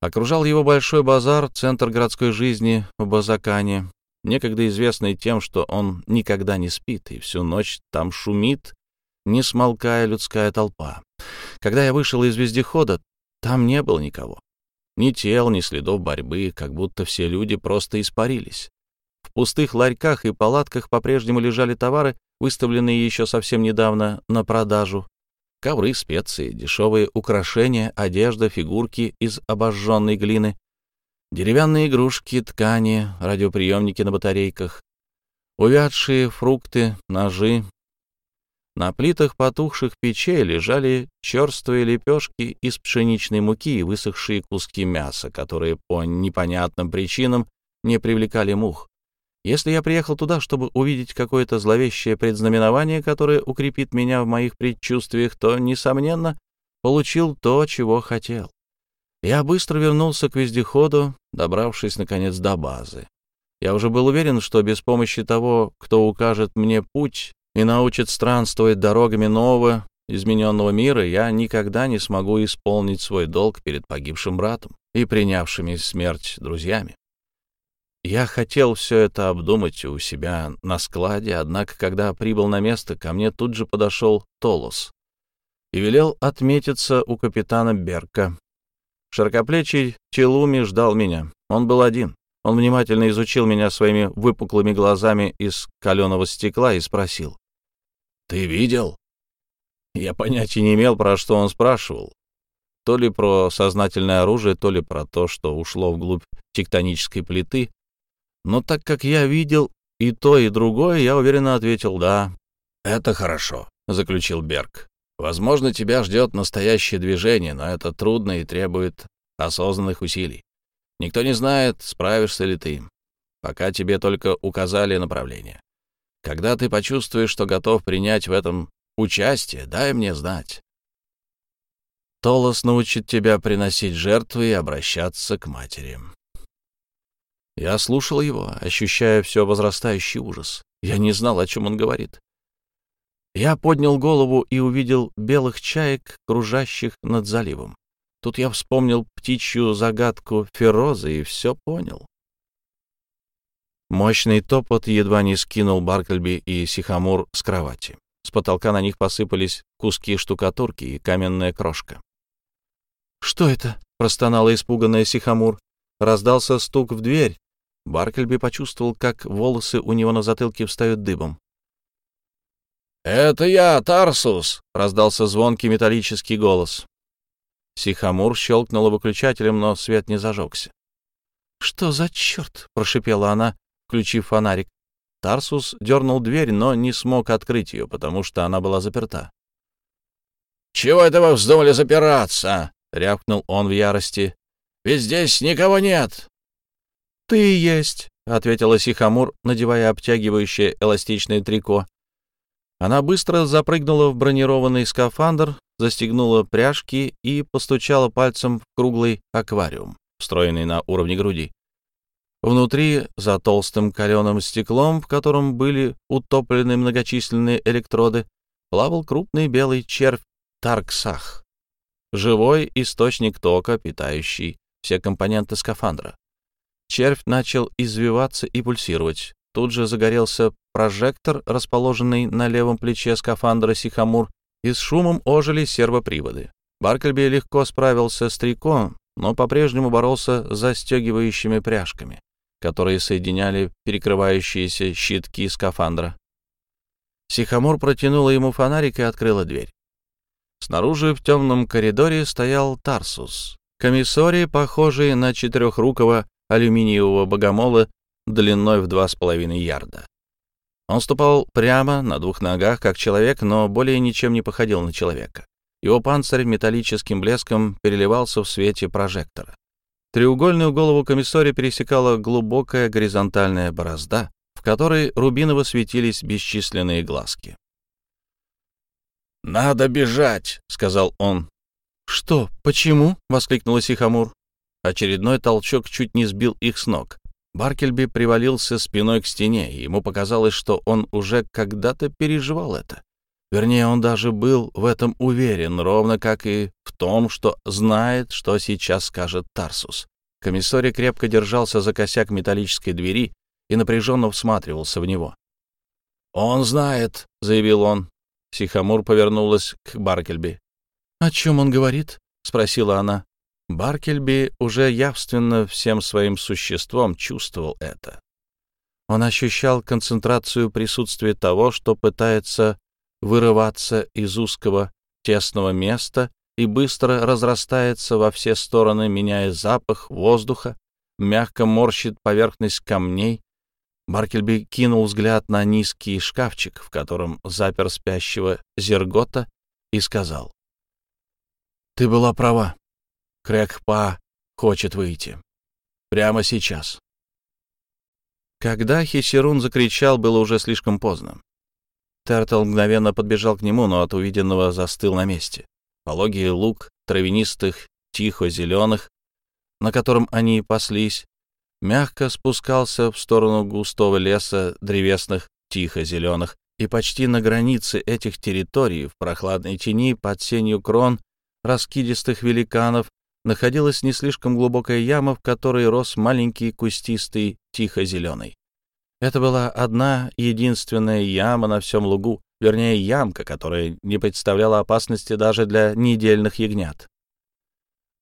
Окружал его большой базар, центр городской жизни в Базакане, некогда известный тем, что он никогда не спит, и всю ночь там шумит, не смолкая людская толпа. Когда я вышел из вездехода, там не было никого. Ни тел, ни следов борьбы, как будто все люди просто испарились. В пустых ларьках и палатках по-прежнему лежали товары, выставленные еще совсем недавно на продажу, ковры, специи, дешевые украшения, одежда, фигурки из обожженной глины, деревянные игрушки, ткани, радиоприемники на батарейках, увядшие фрукты, ножи. На плитах потухших печей лежали черствые лепешки из пшеничной муки и высохшие куски мяса, которые по непонятным причинам не привлекали мух. Если я приехал туда, чтобы увидеть какое-то зловещее предзнаменование, которое укрепит меня в моих предчувствиях, то, несомненно, получил то, чего хотел. Я быстро вернулся к вездеходу, добравшись, наконец, до базы. Я уже был уверен, что без помощи того, кто укажет мне путь и научит странствовать дорогами нового, измененного мира, я никогда не смогу исполнить свой долг перед погибшим братом и принявшими смерть друзьями. Я хотел все это обдумать у себя на складе, однако, когда прибыл на место, ко мне тут же подошел Толос и велел отметиться у капитана Берка. Широкоплечий Челуми ждал меня. Он был один. Он внимательно изучил меня своими выпуклыми глазами из каленого стекла и спросил. «Ты видел?» Я понятия не имел, про что он спрашивал. То ли про сознательное оружие, то ли про то, что ушло вглубь тектонической плиты, но так как я видел и то, и другое, я уверенно ответил «да». «Это хорошо», — заключил Берг. «Возможно, тебя ждет настоящее движение, но это трудно и требует осознанных усилий. Никто не знает, справишься ли ты, пока тебе только указали направление. Когда ты почувствуешь, что готов принять в этом участие, дай мне знать. Толос научит тебя приносить жертвы и обращаться к матери. Я слушал его, ощущая все возрастающий ужас. Я не знал, о чем он говорит. Я поднял голову и увидел белых чаек, кружащих над заливом. Тут я вспомнил птичью загадку Ферозы и все понял. Мощный топот едва не скинул Баркельби и Сихамур с кровати. С потолка на них посыпались куски штукатурки и каменная крошка. «Что это?» — простонала испуганная Сихамур. Раздался стук в дверь, Баркельби почувствовал, как волосы у него на затылке встают дыбом. «Это я, Тарсус!» — раздался звонкий металлический голос. Сихамур щелкнула выключателем, но свет не зажегся. «Что за черт?» — прошипела она, включив фонарик. Тарсус дернул дверь, но не смог открыть ее, потому что она была заперта. «Чего это вы вздумали запираться?» — рявкнул он в ярости. «Ведь здесь никого нет!» «Ты и есть», — ответила Сихамур, надевая обтягивающее эластичное трико. Она быстро запрыгнула в бронированный скафандр, застегнула пряжки и постучала пальцем в круглый аквариум, встроенный на уровне груди. Внутри, за толстым каленым стеклом, в котором были утоплены многочисленные электроды, плавал крупный белый червь Тарксах, живой источник тока, питающий все компоненты скафандра. Червь начал извиваться и пульсировать. Тут же загорелся прожектор, расположенный на левом плече скафандра Сихамур, и с шумом ожили сервоприводы. Баркельби легко справился с трико, но по-прежнему боролся с застегивающими пряжками, которые соединяли перекрывающиеся щитки скафандра. Сихамур протянула ему фонарик и открыла дверь. Снаружи в темном коридоре стоял Тарсус, комиссорий, похожий на четырехрукого алюминиевого богомола длиной в два с половиной ярда. Он ступал прямо на двух ногах, как человек, но более ничем не походил на человека. Его панцирь металлическим блеском переливался в свете прожектора. Треугольную голову комиссаря пересекала глубокая горизонтальная борозда, в которой рубиново светились бесчисленные глазки. «Надо бежать», — сказал он. «Что? Почему?» — воскликнула Сихамур. Очередной толчок чуть не сбил их с ног. Баркельби привалился спиной к стене, и ему показалось, что он уже когда-то переживал это. Вернее, он даже был в этом уверен, ровно как и в том, что знает, что сейчас скажет Тарсус. Комиссарий крепко держался за косяк металлической двери и напряженно всматривался в него. «Он знает», — заявил он. Сихамур повернулась к Баркельби. «О чем он говорит?» — спросила она. Баркельби уже явственно всем своим существом чувствовал это. Он ощущал концентрацию присутствия того, что пытается вырываться из узкого тесного места и быстро разрастается во все стороны, меняя запах воздуха, мягко морщит поверхность камней. Баркельби кинул взгляд на низкий шкафчик, в котором запер спящего Зергота, и сказал. «Ты была права. Крэкпа хочет выйти. Прямо сейчас». Когда Хисерун закричал, было уже слишком поздно. Тертл мгновенно подбежал к нему, но от увиденного застыл на месте. Пологий луг травянистых, тихо-зеленых, на котором они паслись, мягко спускался в сторону густого леса древесных, тихо-зеленых, и почти на границе этих территорий, в прохладной тени под сенью крон раскидистых великанов, находилась не слишком глубокая яма, в которой рос маленький кустистый тихо-зеленый. Это была одна единственная яма на всем лугу, вернее, ямка, которая не представляла опасности даже для недельных ягнят.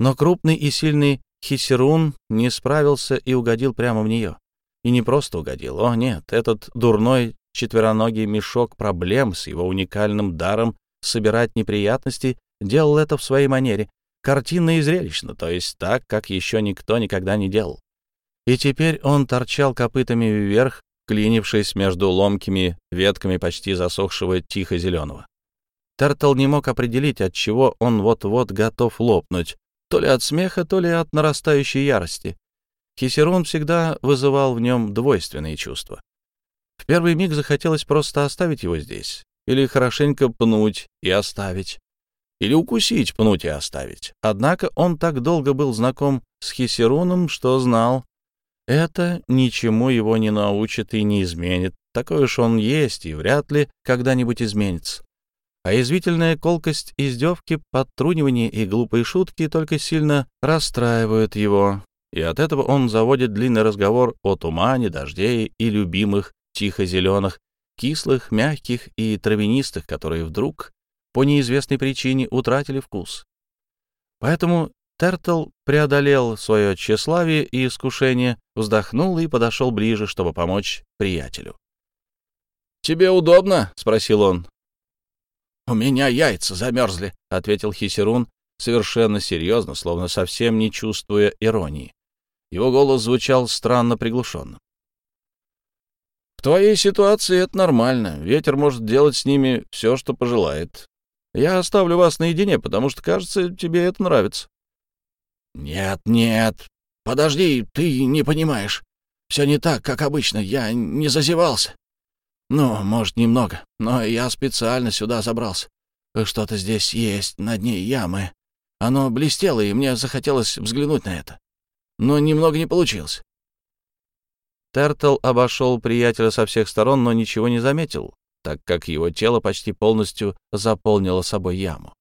Но крупный и сильный Хисерун не справился и угодил прямо в нее. И не просто угодил, о нет, этот дурной четвероногий мешок проблем с его уникальным даром собирать неприятности делал это в своей манере, картинно и зрелищно, то есть так, как еще никто никогда не делал. И теперь он торчал копытами вверх, клинившись между ломкими ветками почти засохшего тихо-зеленого. Тертл не мог определить, от чего он вот-вот готов лопнуть, то ли от смеха, то ли от нарастающей ярости. Хисерун всегда вызывал в нем двойственные чувства. В первый миг захотелось просто оставить его здесь, или хорошенько пнуть и оставить, или укусить, пнуть и оставить. Однако он так долго был знаком с Хисеруном, что знал, это ничему его не научит и не изменит. Такой уж он есть и вряд ли когда-нибудь изменится. А язвительная колкость, издевки, подтрунивание и глупые шутки только сильно расстраивают его, и от этого он заводит длинный разговор о тумане, дожде и любимых тихо-зеленых, кислых, мягких и травянистых, которые вдруг, по неизвестной причине, утратили вкус. Поэтому Тертл преодолел свое тщеславие и искушение, вздохнул и подошел ближе, чтобы помочь приятелю. «Тебе удобно?» — спросил он. «У меня яйца замерзли», — ответил Хисерун совершенно серьезно, словно совсем не чувствуя иронии. Его голос звучал странно приглушенно. «В твоей ситуации это нормально. Ветер может делать с ними все, что пожелает. Я оставлю вас наедине, потому что, кажется, тебе это нравится». «Нет, нет, подожди, ты не понимаешь. Все не так, как обычно, я не зазевался. Ну, может, немного, но я специально сюда забрался. Что-то здесь есть на дне ямы. Оно блестело, и мне захотелось взглянуть на это. Но немного не получилось». Тертл обошел приятеля со всех сторон, но ничего не заметил. Так как его тело почти полностью заполнило собой яму.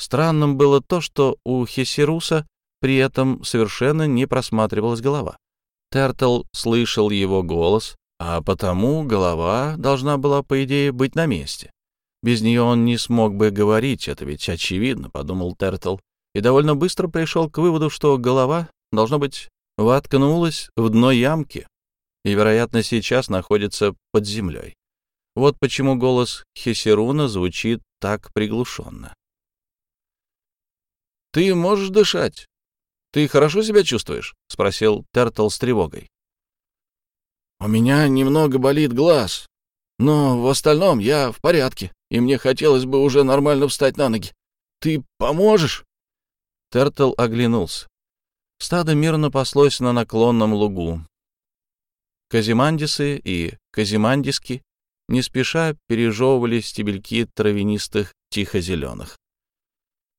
Странным было то, что у Хесируса при этом совершенно не просматривалась голова. Тертл слышал его голос, а потому голова должна была, по идее, быть на месте. Без нее он не смог бы говорить, это ведь очевидно, — подумал Тертл, и довольно быстро пришел к выводу, что голова, должно быть, воткнулась в дно ямки и, вероятно, сейчас находится под землей. Вот почему голос Хесеруна звучит так приглушенно. «Ты можешь дышать? Ты хорошо себя чувствуешь?» — спросил Тертл с тревогой. «У меня немного болит глаз, но в остальном я в порядке, и мне хотелось бы уже нормально встать на ноги. Ты поможешь?» Тертл оглянулся. Стадо мирно паслось на наклонном лугу. Казимандисы и казимандиски не спеша пережевывали стебельки травянистых тихо-зеленых.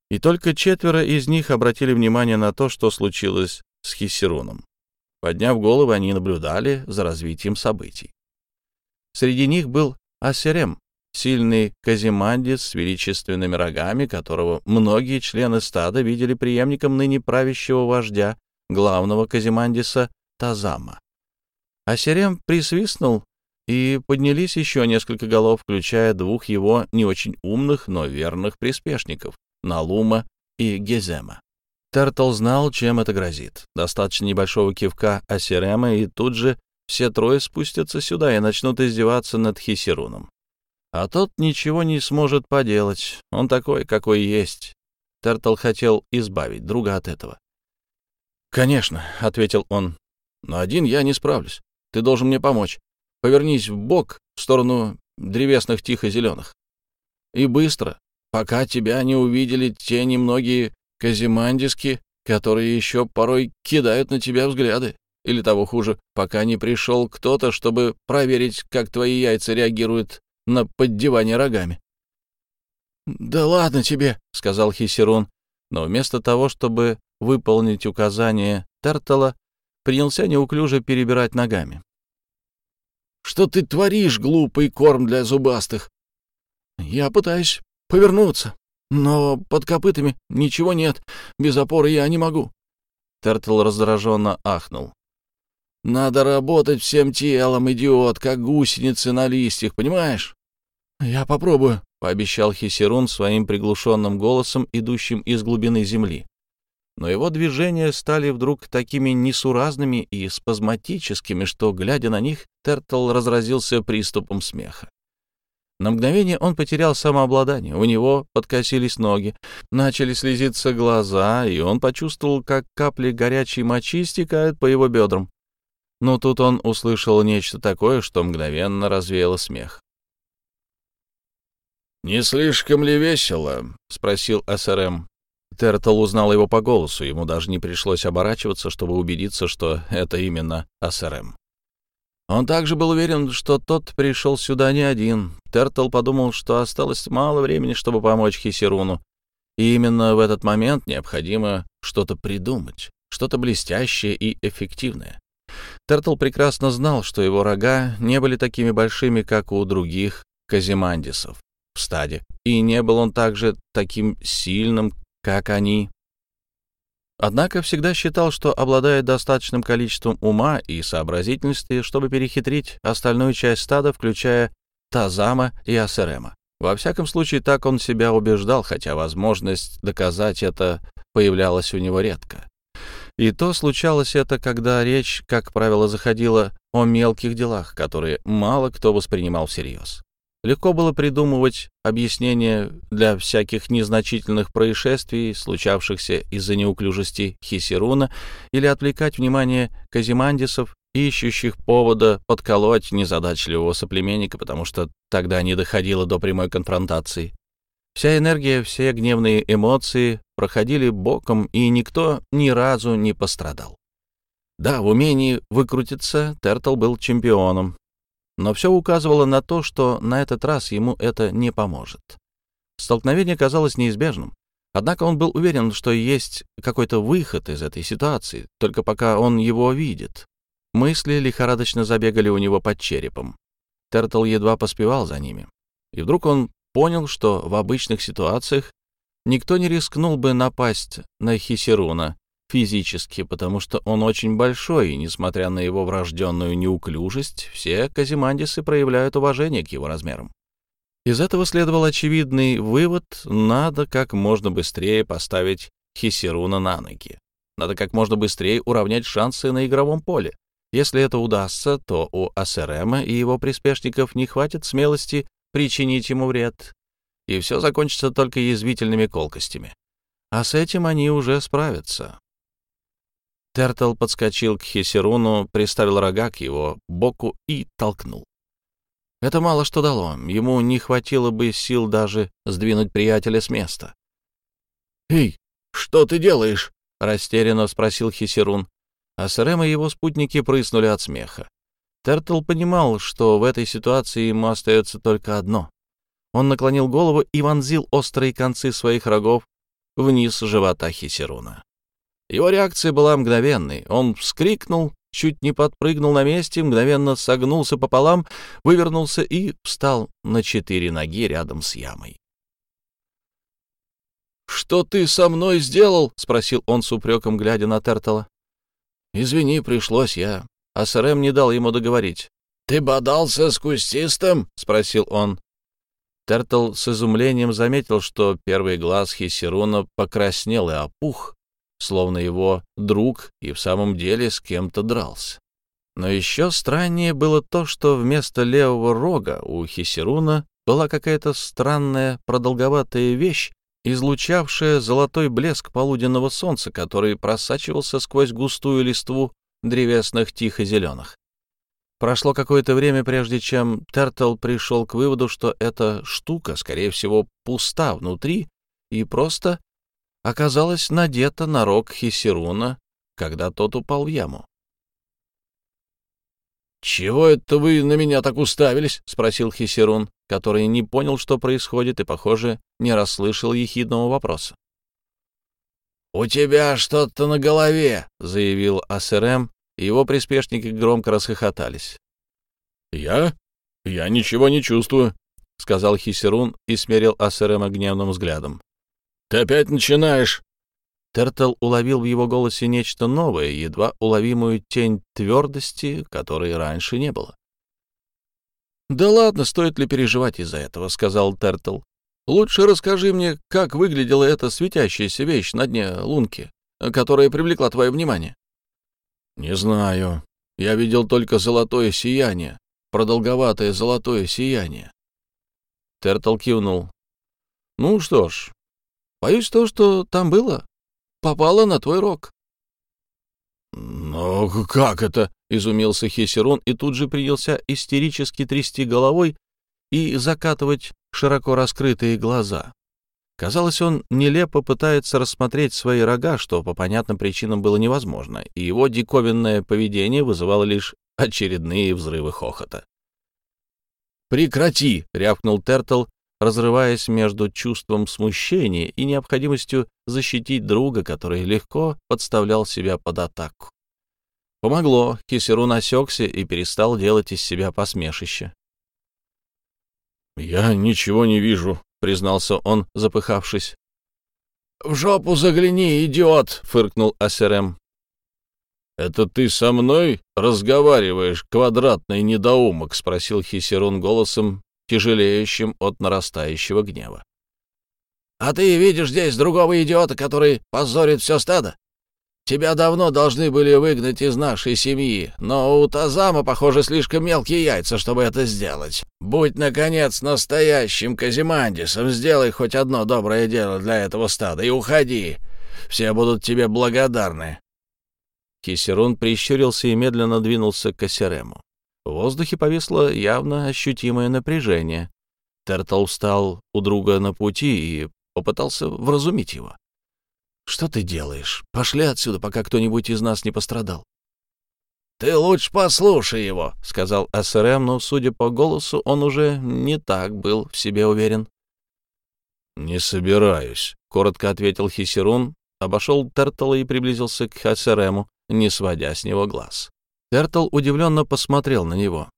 И только четверо из них обратили внимание на то, что случилось с Хиссеруном. Подняв головы, они наблюдали за развитием событий. Среди них был Асерем, сильный казимандец с величественными рогами, которого многие члены стада видели преемником ныне правящего вождя, главного казимандиса Тазама. Асерем присвистнул, и поднялись еще несколько голов, включая двух его не очень умных, но верных приспешников — Налума и Гезема. Тертл знал, чем это грозит. Достаточно небольшого кивка Асерема, и тут же все трое спустятся сюда и начнут издеваться над Хисеруном. А тот ничего не сможет поделать. Он такой, какой есть. Тертл хотел избавить друга от этого. «Конечно», — ответил он, — «но один я не справлюсь. Ты должен мне помочь. Повернись в бок в сторону древесных тихо-зеленых. И быстро, пока тебя не увидели те немногие казимандиски, которые еще порой кидают на тебя взгляды. Или того хуже, пока не пришел кто-то, чтобы проверить, как твои яйца реагируют на поддевание рогами. «Да ладно тебе», — сказал Хисерун, но вместо того, чтобы выполнить указание Тертала, принялся неуклюже перебирать ногами. «Что ты творишь, глупый корм для зубастых?» «Я пытаюсь повернуться, но под копытами ничего нет, без опоры я не могу». Тертл раздраженно ахнул. «Надо работать всем телом, идиот, как гусеницы на листьях, понимаешь?» «Я попробую», — пообещал Хисерун своим приглушенным голосом, идущим из глубины земли. Но его движения стали вдруг такими несуразными и спазматическими, что, глядя на них, Тертл разразился приступом смеха. На мгновение он потерял самообладание, у него подкосились ноги, начали слезиться глаза, и он почувствовал, как капли горячей мочи стекают по его бедрам. Но тут он услышал нечто такое, что мгновенно развеяло смех. «Не слишком ли весело?» — спросил СРМ. Тертл узнал его по голосу, ему даже не пришлось оборачиваться, чтобы убедиться, что это именно СРМ. Он также был уверен, что тот пришел сюда не один. Тертл подумал, что осталось мало времени, чтобы помочь Хисеруну, и именно в этот момент необходимо что-то придумать, что-то блестящее и эффективное. Тертл прекрасно знал, что его рога не были такими большими, как у других казимандисов в стаде, и не был он также таким сильным, как они. Однако всегда считал, что обладает достаточным количеством ума и сообразительности, чтобы перехитрить остальную часть стада, включая Тазама и Асерема. Во всяком случае, так он себя убеждал, хотя возможность доказать это появлялась у него редко. И то случалось это, когда речь, как правило, заходила о мелких делах, которые мало кто воспринимал всерьез. Легко было придумывать объяснения для всяких незначительных происшествий, случавшихся из-за неуклюжести Хисеруна, или отвлекать внимание казимандисов, ищущих повода подколоть незадачливого соплеменника, потому что тогда не доходило до прямой конфронтации. Вся энергия, все гневные эмоции проходили боком, и никто ни разу не пострадал. Да, в умении выкрутиться Тертл был чемпионом, но все указывало на то, что на этот раз ему это не поможет. Столкновение казалось неизбежным. Однако он был уверен, что есть какой-то выход из этой ситуации, только пока он его видит. Мысли лихорадочно забегали у него под черепом. Тертл едва поспевал за ними. И вдруг он понял, что в обычных ситуациях никто не рискнул бы напасть на Хисеруна физически, потому что он очень большой, и, несмотря на его врожденную неуклюжесть, все казимандисы проявляют уважение к его размерам. Из этого следовал очевидный вывод — надо как можно быстрее поставить Хисеруна на ноги. Надо как можно быстрее уравнять шансы на игровом поле. Если это удастся, то у Асерема и его приспешников не хватит смелости причинить ему вред, и все закончится только язвительными колкостями. А с этим они уже справятся. Тертл подскочил к Хесеруну, приставил рога к его боку и толкнул. Это мало что дало, ему не хватило бы сил даже сдвинуть приятеля с места. «Эй, что ты делаешь?» — растерянно спросил Хисерун. А Сэрэм и его спутники прыснули от смеха. Тертл понимал, что в этой ситуации ему остается только одно. Он наклонил голову и вонзил острые концы своих рогов вниз живота Хисеруна. Его реакция была мгновенной. Он вскрикнул, чуть не подпрыгнул на месте, мгновенно согнулся пополам, вывернулся и встал на четыре ноги рядом с ямой. «Что ты со мной сделал?» — спросил он с упреком, глядя на Тертала. «Извини, пришлось я». А Сэрэм не дал ему договорить. «Ты бодался с кустистом?» — спросил он. Тертл с изумлением заметил, что первый глаз Хисеруна покраснел и опух, словно его друг и в самом деле с кем-то дрался. Но еще страннее было то, что вместо левого рога у Хисеруна была какая-то странная продолговатая вещь, излучавшая золотой блеск полуденного солнца, который просачивался сквозь густую листву древесных тихо-зеленых. Прошло какое-то время, прежде чем Тертл пришел к выводу, что эта штука, скорее всего, пуста внутри и просто оказалась надета на рог Хисеруна, когда тот упал в яму. «Чего это вы на меня так уставились?» — спросил Хисерун, который не понял, что происходит, и, похоже, не расслышал ехидного вопроса. «У тебя что-то на голове», — заявил АСРМ, и его приспешники громко расхохотались. «Я? Я ничего не чувствую», — сказал Хисерун и смерил АСРМа гневным взглядом. Ты опять начинаешь!» Тертл уловил в его голосе нечто новое, едва уловимую тень твердости, которой раньше не было. «Да ладно, стоит ли переживать из-за этого?» — сказал Тертл. «Лучше расскажи мне, как выглядела эта светящаяся вещь на дне лунки, которая привлекла твое внимание». «Не знаю. Я видел только золотое сияние, продолговатое золотое сияние». Тертл кивнул. «Ну что ж, Боюсь, то, что там было, попало на твой рог. «Но как это?» — изумился Хесерон и тут же принялся истерически трясти головой и закатывать широко раскрытые глаза. Казалось, он нелепо пытается рассмотреть свои рога, что по понятным причинам было невозможно, и его диковинное поведение вызывало лишь очередные взрывы хохота. «Прекрати!» — рявкнул Тертл, разрываясь между чувством смущения и необходимостью защитить друга, который легко подставлял себя под атаку. Помогло, Кисерун осекся и перестал делать из себя посмешище. «Я ничего не вижу», — признался он, запыхавшись. «В жопу загляни, идиот!» — фыркнул Асерем. «Это ты со мной разговариваешь, квадратный недоумок?» — спросил Хисерун голосом, тяжелеющим от нарастающего гнева. «А ты видишь здесь другого идиота, который позорит все стадо? Тебя давно должны были выгнать из нашей семьи, но у Тазама, похоже, слишком мелкие яйца, чтобы это сделать. Будь, наконец, настоящим Казимандисом, сделай хоть одно доброе дело для этого стада и уходи. Все будут тебе благодарны». Кисерун прищурился и медленно двинулся к Осерему. В воздухе повисло явно ощутимое напряжение. Тертл встал у друга на пути и попытался вразумить его. «Что ты делаешь? Пошли отсюда, пока кто-нибудь из нас не пострадал». «Ты лучше послушай его», — сказал СРМ, но, судя по голосу, он уже не так был в себе уверен. «Не собираюсь», — коротко ответил Хисерун, обошел Тертла и приблизился к СРМу, не сводя с него глаз. Тертл удивленно посмотрел на него.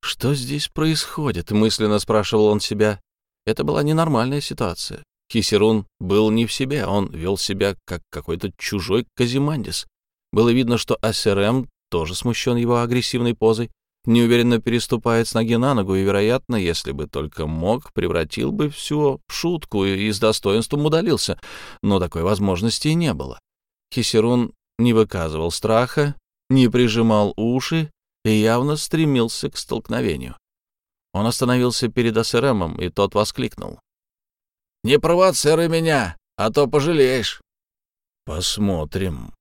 «Что здесь происходит?» — мысленно спрашивал он себя. Это была ненормальная ситуация. Хисерун был не в себе, он вел себя как какой-то чужой Казимандис. Было видно, что АСРМ тоже смущен его агрессивной позой, неуверенно переступает с ноги на ногу и, вероятно, если бы только мог, превратил бы все в шутку и с достоинством удалился, но такой возможности не было. Хисерун не выказывал страха, не прижимал уши и явно стремился к столкновению. Он остановился перед АСРМом, и тот воскликнул. «Не провоцируй меня, а то пожалеешь». «Посмотрим».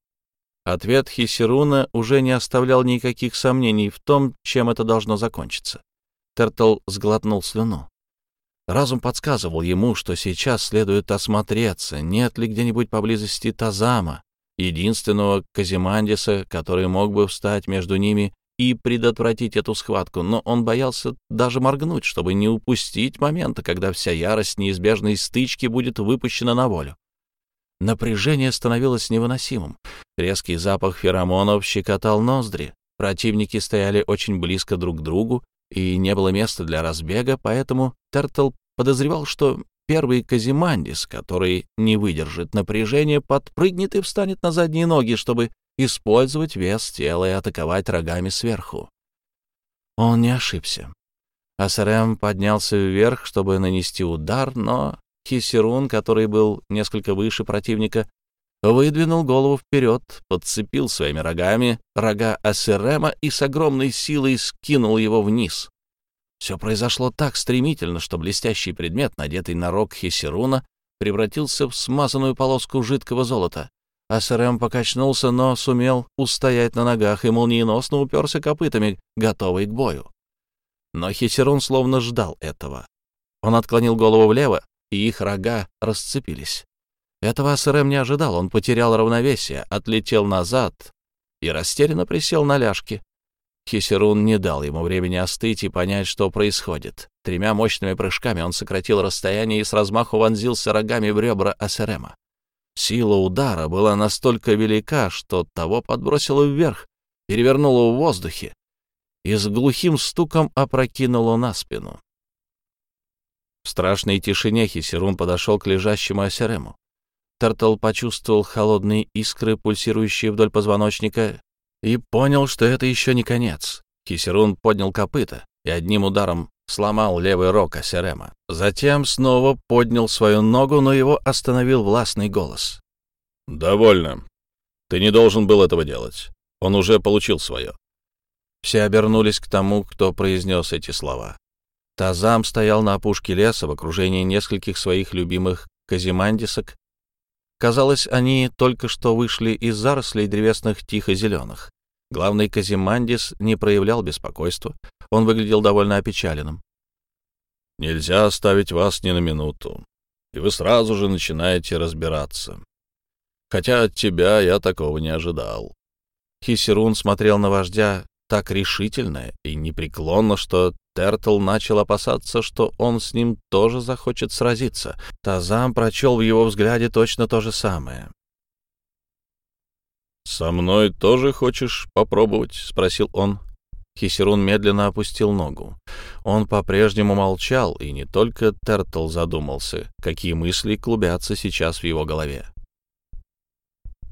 Ответ Хисеруна уже не оставлял никаких сомнений в том, чем это должно закончиться. Тертл сглотнул слюну. Разум подсказывал ему, что сейчас следует осмотреться, нет ли где-нибудь поблизости Тазама, единственного Казимандиса, который мог бы встать между ними и предотвратить эту схватку, но он боялся даже моргнуть, чтобы не упустить момента, когда вся ярость неизбежной стычки будет выпущена на волю. Напряжение становилось невыносимым. Резкий запах феромонов щекотал ноздри. Противники стояли очень близко друг к другу, и не было места для разбега, поэтому Тертл подозревал, что первый Казимандис, который не выдержит напряжения, подпрыгнет и встанет на задние ноги, чтобы использовать вес тела и атаковать рогами сверху. Он не ошибся. АСРМ поднялся вверх, чтобы нанести удар, но Хисерун, который был несколько выше противника, выдвинул голову вперед, подцепил своими рогами рога АСРМа и с огромной силой скинул его вниз. Все произошло так стремительно, что блестящий предмет, надетый на рог Хисеруна, превратился в смазанную полоску жидкого золота. АСРМ покачнулся, но сумел устоять на ногах и молниеносно уперся копытами, готовый к бою. Но Хисерун словно ждал этого. Он отклонил голову влево, и их рога расцепились. Этого АСРМ не ожидал, он потерял равновесие, отлетел назад и растерянно присел на ляжки. Хисерун не дал ему времени остыть и понять, что происходит. Тремя мощными прыжками он сократил расстояние и с размаху вонзился рогами в ребра АСРМа. Сила удара была настолько велика, что того подбросило вверх, перевернуло в воздухе и с глухим стуком опрокинуло на спину. В страшной тишине Хисерун подошел к лежащему Асерему. Тартл почувствовал холодные искры, пульсирующие вдоль позвоночника, и понял, что это еще не конец. Хисерун поднял копыта и одним ударом сломал левый рог Асерема. Затем снова поднял свою ногу, но его остановил властный голос. «Довольно. Ты не должен был этого делать. Он уже получил свое». Все обернулись к тому, кто произнес эти слова. Тазам стоял на опушке леса в окружении нескольких своих любимых казимандисок. Казалось, они только что вышли из зарослей древесных тихо-зеленых. Главный казимандис не проявлял беспокойства. Он выглядел довольно опечаленным. «Нельзя оставить вас ни на минуту, и вы сразу же начинаете разбираться. Хотя от тебя я такого не ожидал». Хисерун смотрел на вождя так решительно и непреклонно, что Тертл начал опасаться, что он с ним тоже захочет сразиться. Тазам прочел в его взгляде точно то же самое. «Со мной тоже хочешь попробовать?» — спросил он. Хисерун медленно опустил ногу. Он по-прежнему молчал, и не только Тертл задумался, какие мысли клубятся сейчас в его голове.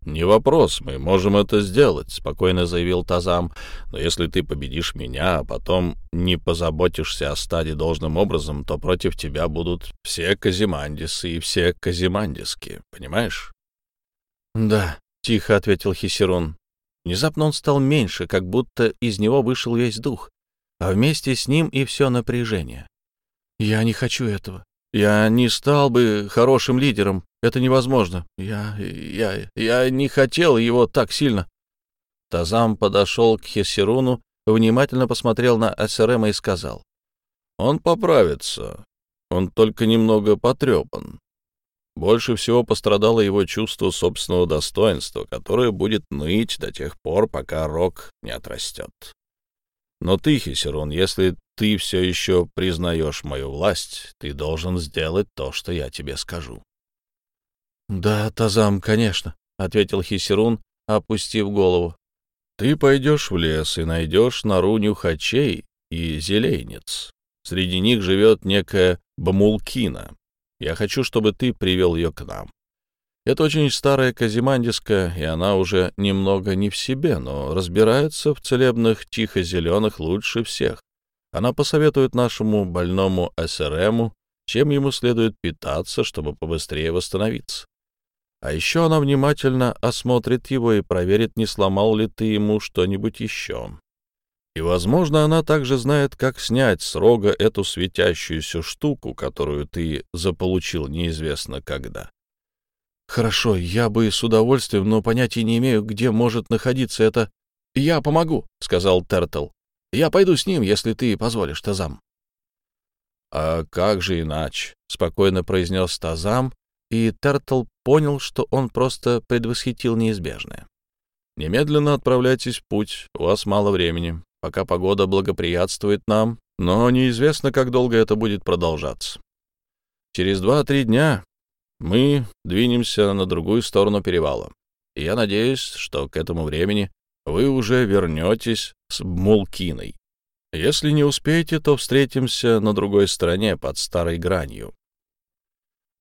«Не вопрос, мы можем это сделать», — спокойно заявил Тазам. «Но если ты победишь меня, а потом не позаботишься о стаде должным образом, то против тебя будут все казимандисы и все казимандиски, понимаешь?» «Да», — тихо ответил Хисерун. Внезапно он стал меньше, как будто из него вышел весь дух, а вместе с ним и все напряжение. «Я не хочу этого. Я не стал бы хорошим лидером. Это невозможно. Я... я... я не хотел его так сильно». Тазам подошел к Хессеруну, внимательно посмотрел на СРМ и сказал. «Он поправится. Он только немного потрепан. Больше всего пострадало его чувство собственного достоинства, которое будет ныть до тех пор, пока рог не отрастет. Но ты, Хисерун, если ты все еще признаешь мою власть, ты должен сделать то, что я тебе скажу. — Да, Тазам, конечно, — ответил Хисерун, опустив голову. — Ты пойдешь в лес и найдешь нору нюхачей и зеленец. Среди них живет некая Бамулкина. Я хочу, чтобы ты привел ее к нам. Это очень старая казимандиска, и она уже немного не в себе, но разбирается в целебных тихо-зеленых лучше всех. Она посоветует нашему больному СРМу, чем ему следует питаться, чтобы побыстрее восстановиться. А еще она внимательно осмотрит его и проверит, не сломал ли ты ему что-нибудь еще. И, возможно, она также знает, как снять с рога эту светящуюся штуку, которую ты заполучил неизвестно когда. «Хорошо, я бы с удовольствием, но понятия не имею, где может находиться это...» «Я помогу», — сказал Тертл. «Я пойду с ним, если ты позволишь, Тазам». «А как же иначе?» — спокойно произнес Тазам, и Тертл понял, что он просто предвосхитил неизбежное. «Немедленно отправляйтесь в путь, у вас мало времени пока погода благоприятствует нам, но неизвестно, как долго это будет продолжаться. Через два-три дня мы двинемся на другую сторону перевала. И я надеюсь, что к этому времени вы уже вернетесь с Мулкиной. Если не успеете, то встретимся на другой стороне, под старой гранью.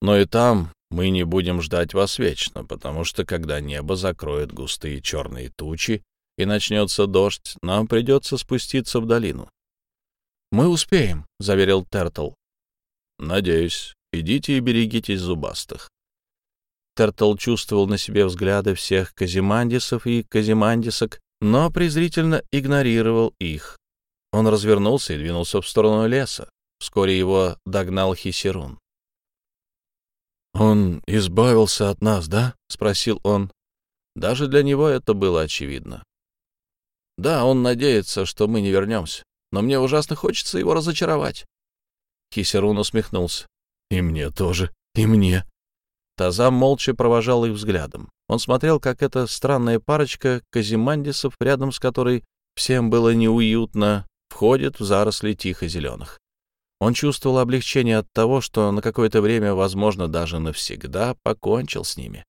Но и там мы не будем ждать вас вечно, потому что когда небо закроет густые черные тучи, и начнется дождь, нам придется спуститься в долину. — Мы успеем, — заверил Тертл. — Надеюсь. Идите и берегитесь зубастых. Тертл чувствовал на себе взгляды всех казимандисов и казимандисок, но презрительно игнорировал их. Он развернулся и двинулся в сторону леса. Вскоре его догнал Хисерун. «Он избавился от нас, да?» — спросил он. Даже для него это было очевидно. Да, он надеется, что мы не вернемся, но мне ужасно хочется его разочаровать. Кисерун усмехнулся. И мне тоже, и мне. Тазам молча провожал их взглядом. Он смотрел, как эта странная парочка казимандисов, рядом с которой всем было неуютно, входит в заросли тихо-зеленых. Он чувствовал облегчение от того, что на какое-то время, возможно, даже навсегда покончил с ними.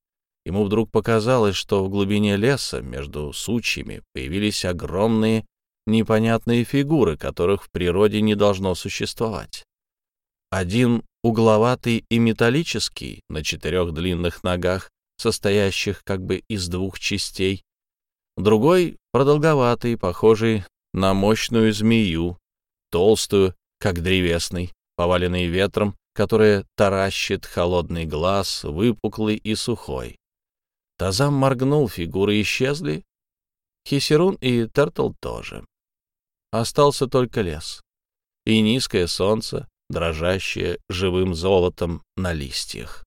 Ему вдруг показалось, что в глубине леса между сучьями появились огромные непонятные фигуры, которых в природе не должно существовать. Один угловатый и металлический, на четырех длинных ногах, состоящих как бы из двух частей, другой продолговатый, похожий на мощную змею, толстую, как древесный, поваленный ветром, которая таращит холодный глаз, выпуклый и сухой. Тазам моргнул, фигуры исчезли. Хисерун и Тертл тоже. Остался только лес и низкое солнце, дрожащее живым золотом на листьях.